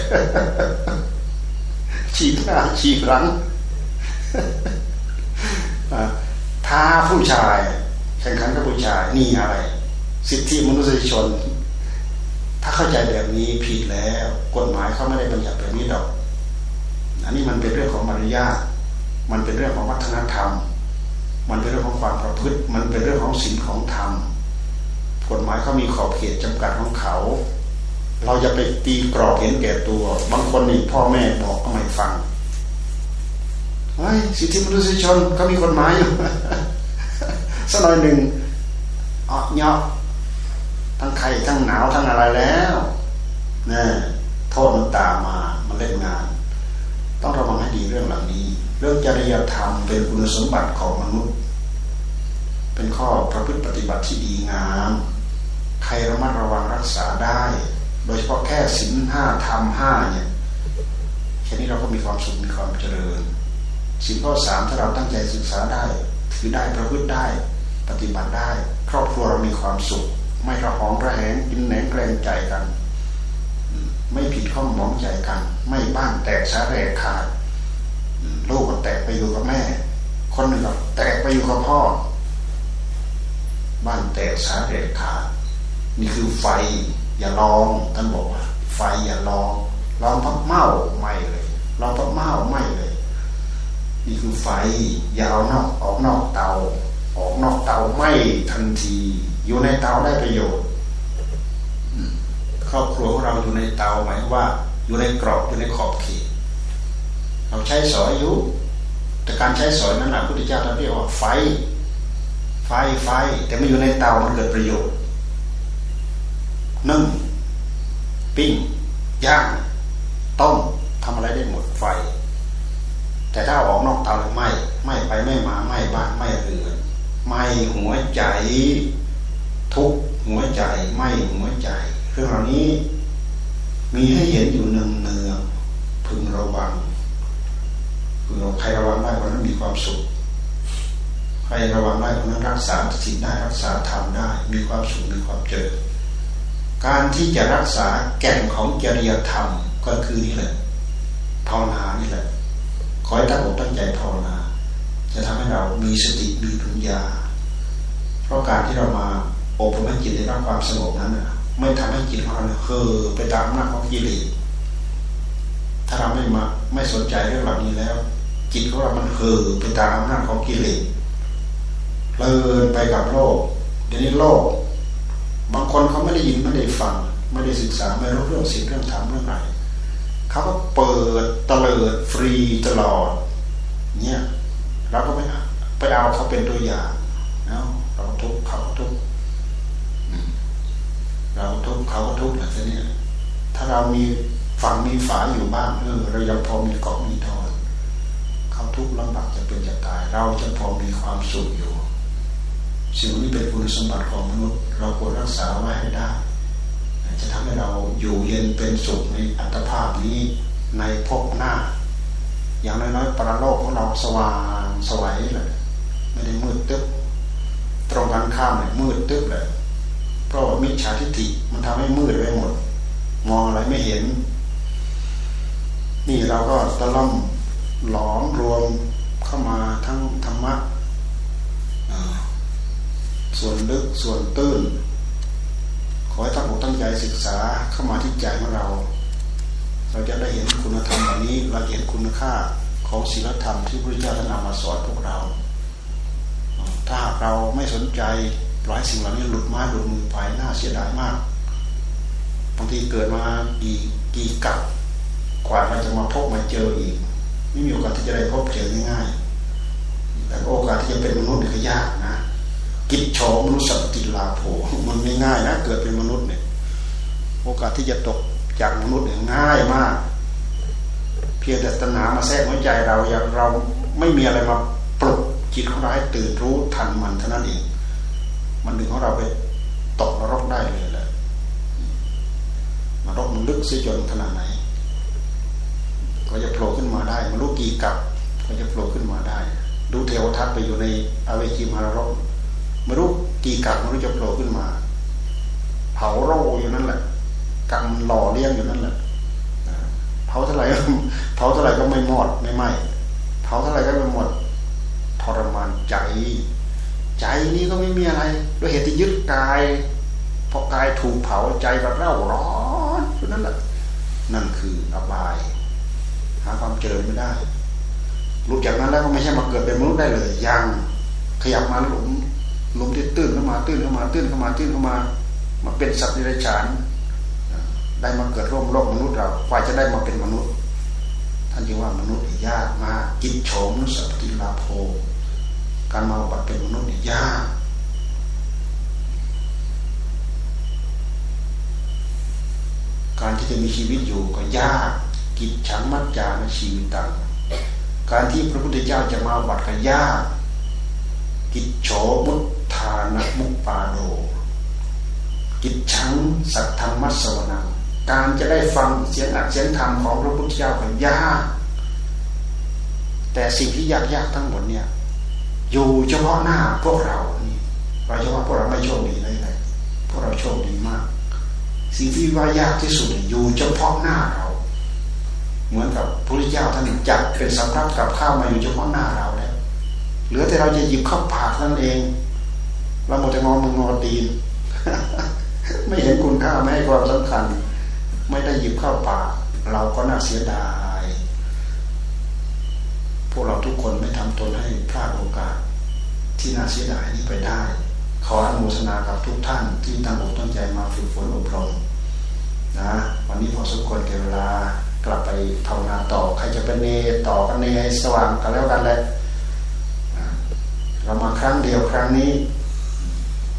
ฉีกหน้าฉีกหลัง ท้าผู้ชายแข่งขันกับผู้ชายนี่อะไร สิทธิมนุษยชน ถ้าเข้าใจแบบนี้ผิดแล้ว กฎหมายเขาไม่ได้บัญญัติแบบนี้ดอก อันนี้มันเป็นเรื่องของมารยาทมันเป็นเรื่องของวัฒนธรรม มันเป็นเรื่องของความประพฤติ มันเป็นเรื่องของศีลของธรรมกฎหมายเขามีขอบเขตจำกัดของเขา เราจะไปตีกรอบเห็นแก่ตัว บางคนนี่พ่อแม่บอกก็ไม่ฟัง สิทธิมนุษยชนเขามีกฎหมายอยู่สักหน่อยหนึ่งออกเนาะทั้งไข่ทั้งหนาวทั้งอะไรแล้วเนี่ยโทษมันตามมามันเล่นงาน ต้องระวังให้ดีเรื่องเหล่านี้ เรื่องจริยธรรมเป็นคุณสมบัติของมนุษย์ เป็นข้อประพฤติปฏิบัติที่ดีงาม ใครระมัดระวังรักษาได้ โดยเฉพาะแค่สินห้าธรรมห้าเนี่ยแค่นี้เราก็มีความสุขมีความเจริญ สินข้อสามถ้าเราตั้งใจศึกษาได้ถือได้ประพฤติได้ ปฏิบัติได้ ครอบครัวเรามีความสุข ไม่ระหองระแหงกินแหนงแกรงใจกัน ไม่ผิดข้องมองใจกัน ไม่บ้านแตกสาแรกขาดลูกก็แตกไปอยู่กับแม่ คนหนึ่งก็แตกไปอยู่กับพ่อ บ้านแตกสาแรกขาดนี่คือไฟอย่าลองท่านบอกว่าไฟอย่าลองลองพักเมาไม่เลยลองพักเมาไม่เลย นี่คือไฟยาวนอกออกนอกเตา ออกนอกเตาไหม้ทันที อยู่ในเตาได้ประโยชน์ครอบครัวของเราอยู่ในเตาหมายว่า อยู่ในกรอบอยู่ในขอบเขตเราใช้สอยอยู่แต่การใช้สอยนั้นแหละพุทธเจ้าท่านเรียกว่าไฟ ไฟไฟ แต่ไม่อยู่ในเตามันเกิดประโยชน์นึ่งปิ้งย่างต้มทำอะไรได้หมดไฟ แต่ถ้าออกนอกเตาไม่ไม่ไปไม่มาไม่บ้านไม่เรือนไม่หัวใจ ทุกหัวใจไม่หัวใจเรื่องเหล่านี้ มีให้เห็นอยู่เนืองเนืองพึงระวังพึงใครระวังได้คนนั้นมีความสุขใครระวังได้คนนั้นรักษาสิ่งได้รักษาธรรมได้ มีความสุขมีความเจริญการที่จะรักษาแก่นของจริยธรรมก็คือนี่แหละภาวนานี่แหละ อให้ตั้งอกตั้งใจภาวนา จะทำให้เรามีสติมีปัญญา เพราะการที่เรามาอบรมให้จิตได้รับความสงบนั้นไม่ทำให้จิตของเราเฮ่อไปตามอำนาจของกิเลสถ้าเราไม่มาไม่สนใจเรื่องเหล่านี้แล้ว จิตของเรามันเฮ่อไปตามอำนาจของกิเลสเพลินไปกับโลกเดี๋ยวนี้โลก บางคนเขาไม่ได้ยินไม่ได้ฟัง ไม่ได้ศึกษาไม่รู้เรื่องสิ่งเรื่องธรรมเรื่องไหน เขาก็เปิดตลิดฟรีตลอดเนี่ยเราก็ไม่ไปเอาเขาเป็นตัวอย่างเนาะเราทุกเขาทุกเราทุกเขาทุกแบบนี้ถ้าเรามีฝั่งมีฝาอยู่บ้างเออเรายังพอมีเกาะมีทอนเขาทุกลำบากจะเป็นจะตาย เราจะพอมีความสุขอยู่ สิ่งนี้เป็นคุณสมบัติของมนุษย์ เราควรรักษาไว้ให้ได้ จะทำให้เราอยู่เย็นเป็นสุขในอัตภาพนี้ในภพหน้า อย่างน้อยๆปรโลกของเราสว่างสวัยเลยไม่ได้มืดตึ๊บตรงกันข้ามเลยมืดตึ๊บเลยเพราะว่ามิจฉาทิฏฐิมันทำให้มืดไปหมด มองอะไรไม่เห็น นี่เราก็ตะล่อมหลอมรวมเข้ามาทั้งธรรมะส่วนลึกส่วนตื้น ขอให้ตั้งอกตั้งใจศึกษาเข้ามาที่ใจของเรา เราจะได้เห็นคุณธรรมแบบนี้เราเห็นคุณค่าของศีลธรรมที่พระเจ้าท่านนำมาสอนพวกเรา ถ้าเราไม่สนใจปล่อยสิ่งเหล่านี้หลุดมาหลุดมือไปน่าเสียดายมากบางทีเกิดมากี่กี่กับกว่าเราจะมาพบมาเจออีก ไม่มีโอกาสที่จะได้พบเจอง่ายๆแต่โอกาสที่จะเป็นมนุษย์ก็ยากนะ กิจโฉมนุสติลาโภมันไม่ง่ายนะเกิดเป็นมนุษย์เนี่ยโอกาสที่จะตกจากมนุษย์เนี่ยง่ายมาก เพียงแต่ตัณหามาแทรกหัวใจเราอย่างเราไม่มีอะไรมาปลุกจิตของเราให้ตื่นรู้ทันมันเท่านั้นเองมันดึงของเราไปตกนรกได้เลยแหละนรกมันลึกซีจนขนาดไหน ก็จะโผล่ขึ้นมาได้มันรู้กี่กับ ก็จะโผล่ขึ้นมาได้ ดูเทวทัตไปอยู่ในอเวจีมารก ไม่รู้กี่กับไม่รู้จะโผล่ขึ้นมา เผาโรอยู่นั่นแหละกรรมหล่อเลี้ยงอยู่นั่นแหละเผาเท่าไหร่เผาเท่าไหร่ก็ไม่หมดไม่ไหมเผาเท่าไหร่ก็ไม่หมดทรมานใจ ใจนี้ก็ไม่มีอะไรด้วยเหตุที่ยึดกายพอกายถูกเผาใจก็เร่าร้อนอยู่นั่นแหละนั่นคืออบาย หาความเจริญไม่ได้รู้จากนั้นแล้วก็ไม่ใช่มาเกิดเป็นมนุษย์ได้เลยยังขยับมาหลุม หลุมที่ตื้นเข้ามาตื้นเข้ามาตื้นเข้ามาตื้นเข้ามา มาเป็นสัตว์ดิเรกชันได้มาเกิดร่วมโลกมนุษย์เรากว่าจะได้มาเป็นมนุษย์ ท่านจึงว่ามนุษย์ยากมากกิจโฉมนุสัติลาโภการมาบัติเป็นมนุษย์ยากการที่จะมีชีวิตอยู่ก็ยากกิจฉังมัจจาในชีวิตต่างการที่พระพุทธเจ้าจะมาบัติก็ยากกิจโฉมุทธานมุปปาโดกิจฉังสัทธรรมัสวนังการจะได้ฟังเสียงอัดเสียงธรรมของพระพุทธเจ้าก็ยากแต่สิ่งที่ยากๆทั้งหมดเนี่ย อยู่เฉพาะหน้าพวกเรานี่เราจะว่าพวกเราไม่โชคดีเลยเลยพวกเราโชคดีมาก สิ่งที่ว่ายากที่สุดอยู่เฉพาะหน้าเรา เหมือนกับพระพุทธเจ้าท่านจัดเป็นสำรับกับข้าวมาอยู่เฉพาะหน้าเราแล้วเหลือแต่เราจะหยิบเข้าปากนั่นเอง เราหมดจะงอมืองอตีน ไม่เห็นคุณค่าไม่ให้ความสำคัญ ไม่ได้หยิบเข้าปากเราก็น่าเสียดาย พวกเราทุกคนไม่ทำตนให้พลาดโอกาส ที่น่าเสียดายนี้ไปได้ ขออนุโมทนากับทุกท่านที่ตั้งอกตั้งใจมาฝึกฝนอบรมนะ วันนี้พอสมควรเกเวลากลับไปภาวนาต่อ ใครจะเป็นเนต่อกันเนให้สว่างกันแล้วกันเลยเรามาครั้งเดียวครั้งนี้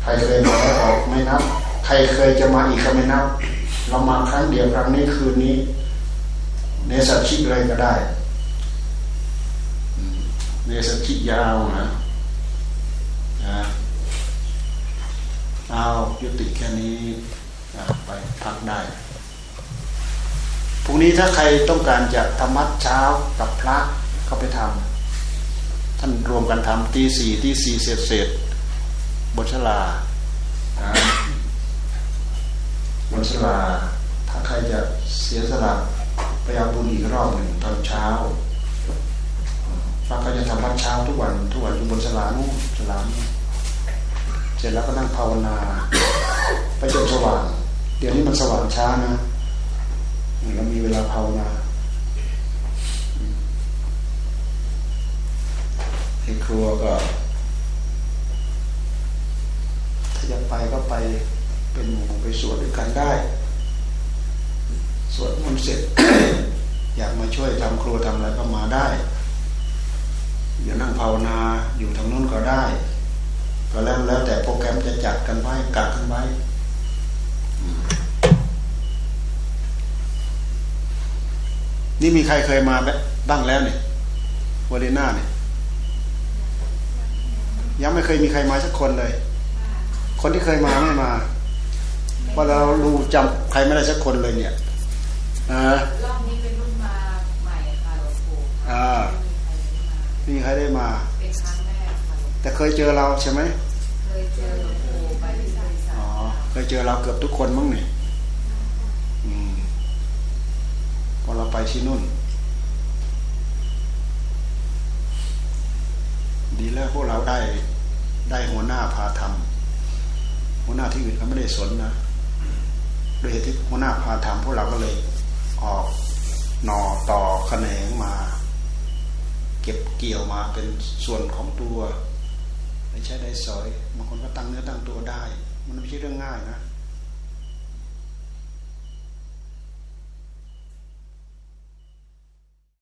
ใครเคยมาแล้วออกไม่นับ ใครเคยจะมาอีกก็ไม่นับ เรามาครั้งเดียวครั้งนี้คืนนี้ เนสัตชิกเลยก็ได้เนสกิยาวนะนะเอายุติแค่นี้ไปพักได้พรุ่งนี้ถ้าใครต้องการจะธรรมัดเช้ากับพระก็ไปทำท่านรวมกันทำตีสี่ตีสี่เสร็จเสร็จ บนชลาบนชลา ถ้าใครจะเสียสละไปเอาบุญอีกรอบหนึ่งตอนเช้าฟ้าก็จะทำวัดเช้าทุกวันทุกวันอยู่บนสลานู่นสลานู่นเสร็จแล้วก็นั่งภาวนา ไปจนสว่าง เดี๋ยวนี้มันสว่างช้านะเรามีเวลาภาวนาในครัวก็ ถ้า อยากไปก็ไปเป็นหมู่ไปสวดด้วยกันได้ สวดมนต์เสร็จ อยากมาช่วยทำครัวทำอะไรก็มาได้อยู่นั่งภาวนาอยู่ทางนู้นก็ได้ ก็แล้วแล้วแต่โปรแกรมจะจัดกันไว้กัดกันไว้นี่มีใครเคยมาบ้างแล้วเนี่ยวอเลน่าเนี่ยยังไม่เคยมีใครมาสักคนเลย คนที่เคยมาไม่มาเพราะเราดูจำใครไม่ได้สักคนเลยเนี่ยอ่ารอบนี้เป็นรุ่นมาใหม่ค่ะหลวงปู่อ่าไม่มีใครได้มาไม่มีใครได้มาเป็นครั้งแรกค่ะหลวงแต่เคยเจอเราใช่ไหมเคยเจอหลวงปู่ไปที่บริษัทอ๋อเคยเจอเราเกือบทุกคนมั้งเนี่ยอืมพอเราไปที่นู่น ดีแล้วพวกเราได้ได้หัวหน้าพาทำ หัวหน้าที่อื่นเขาไม่ได้สนนะด้วยเหตุที่หัวหน้าพาทำพวกเราก็เลยออกหนอต่อแขนงมา เก็บเกี่ยวมาเป็นส่วนของตัวไม่ใช่ได้สอยบางคนก็ตั้งเนื้อตั้งตัวได้ มันไม่ใช่เรื่องง่ายนะ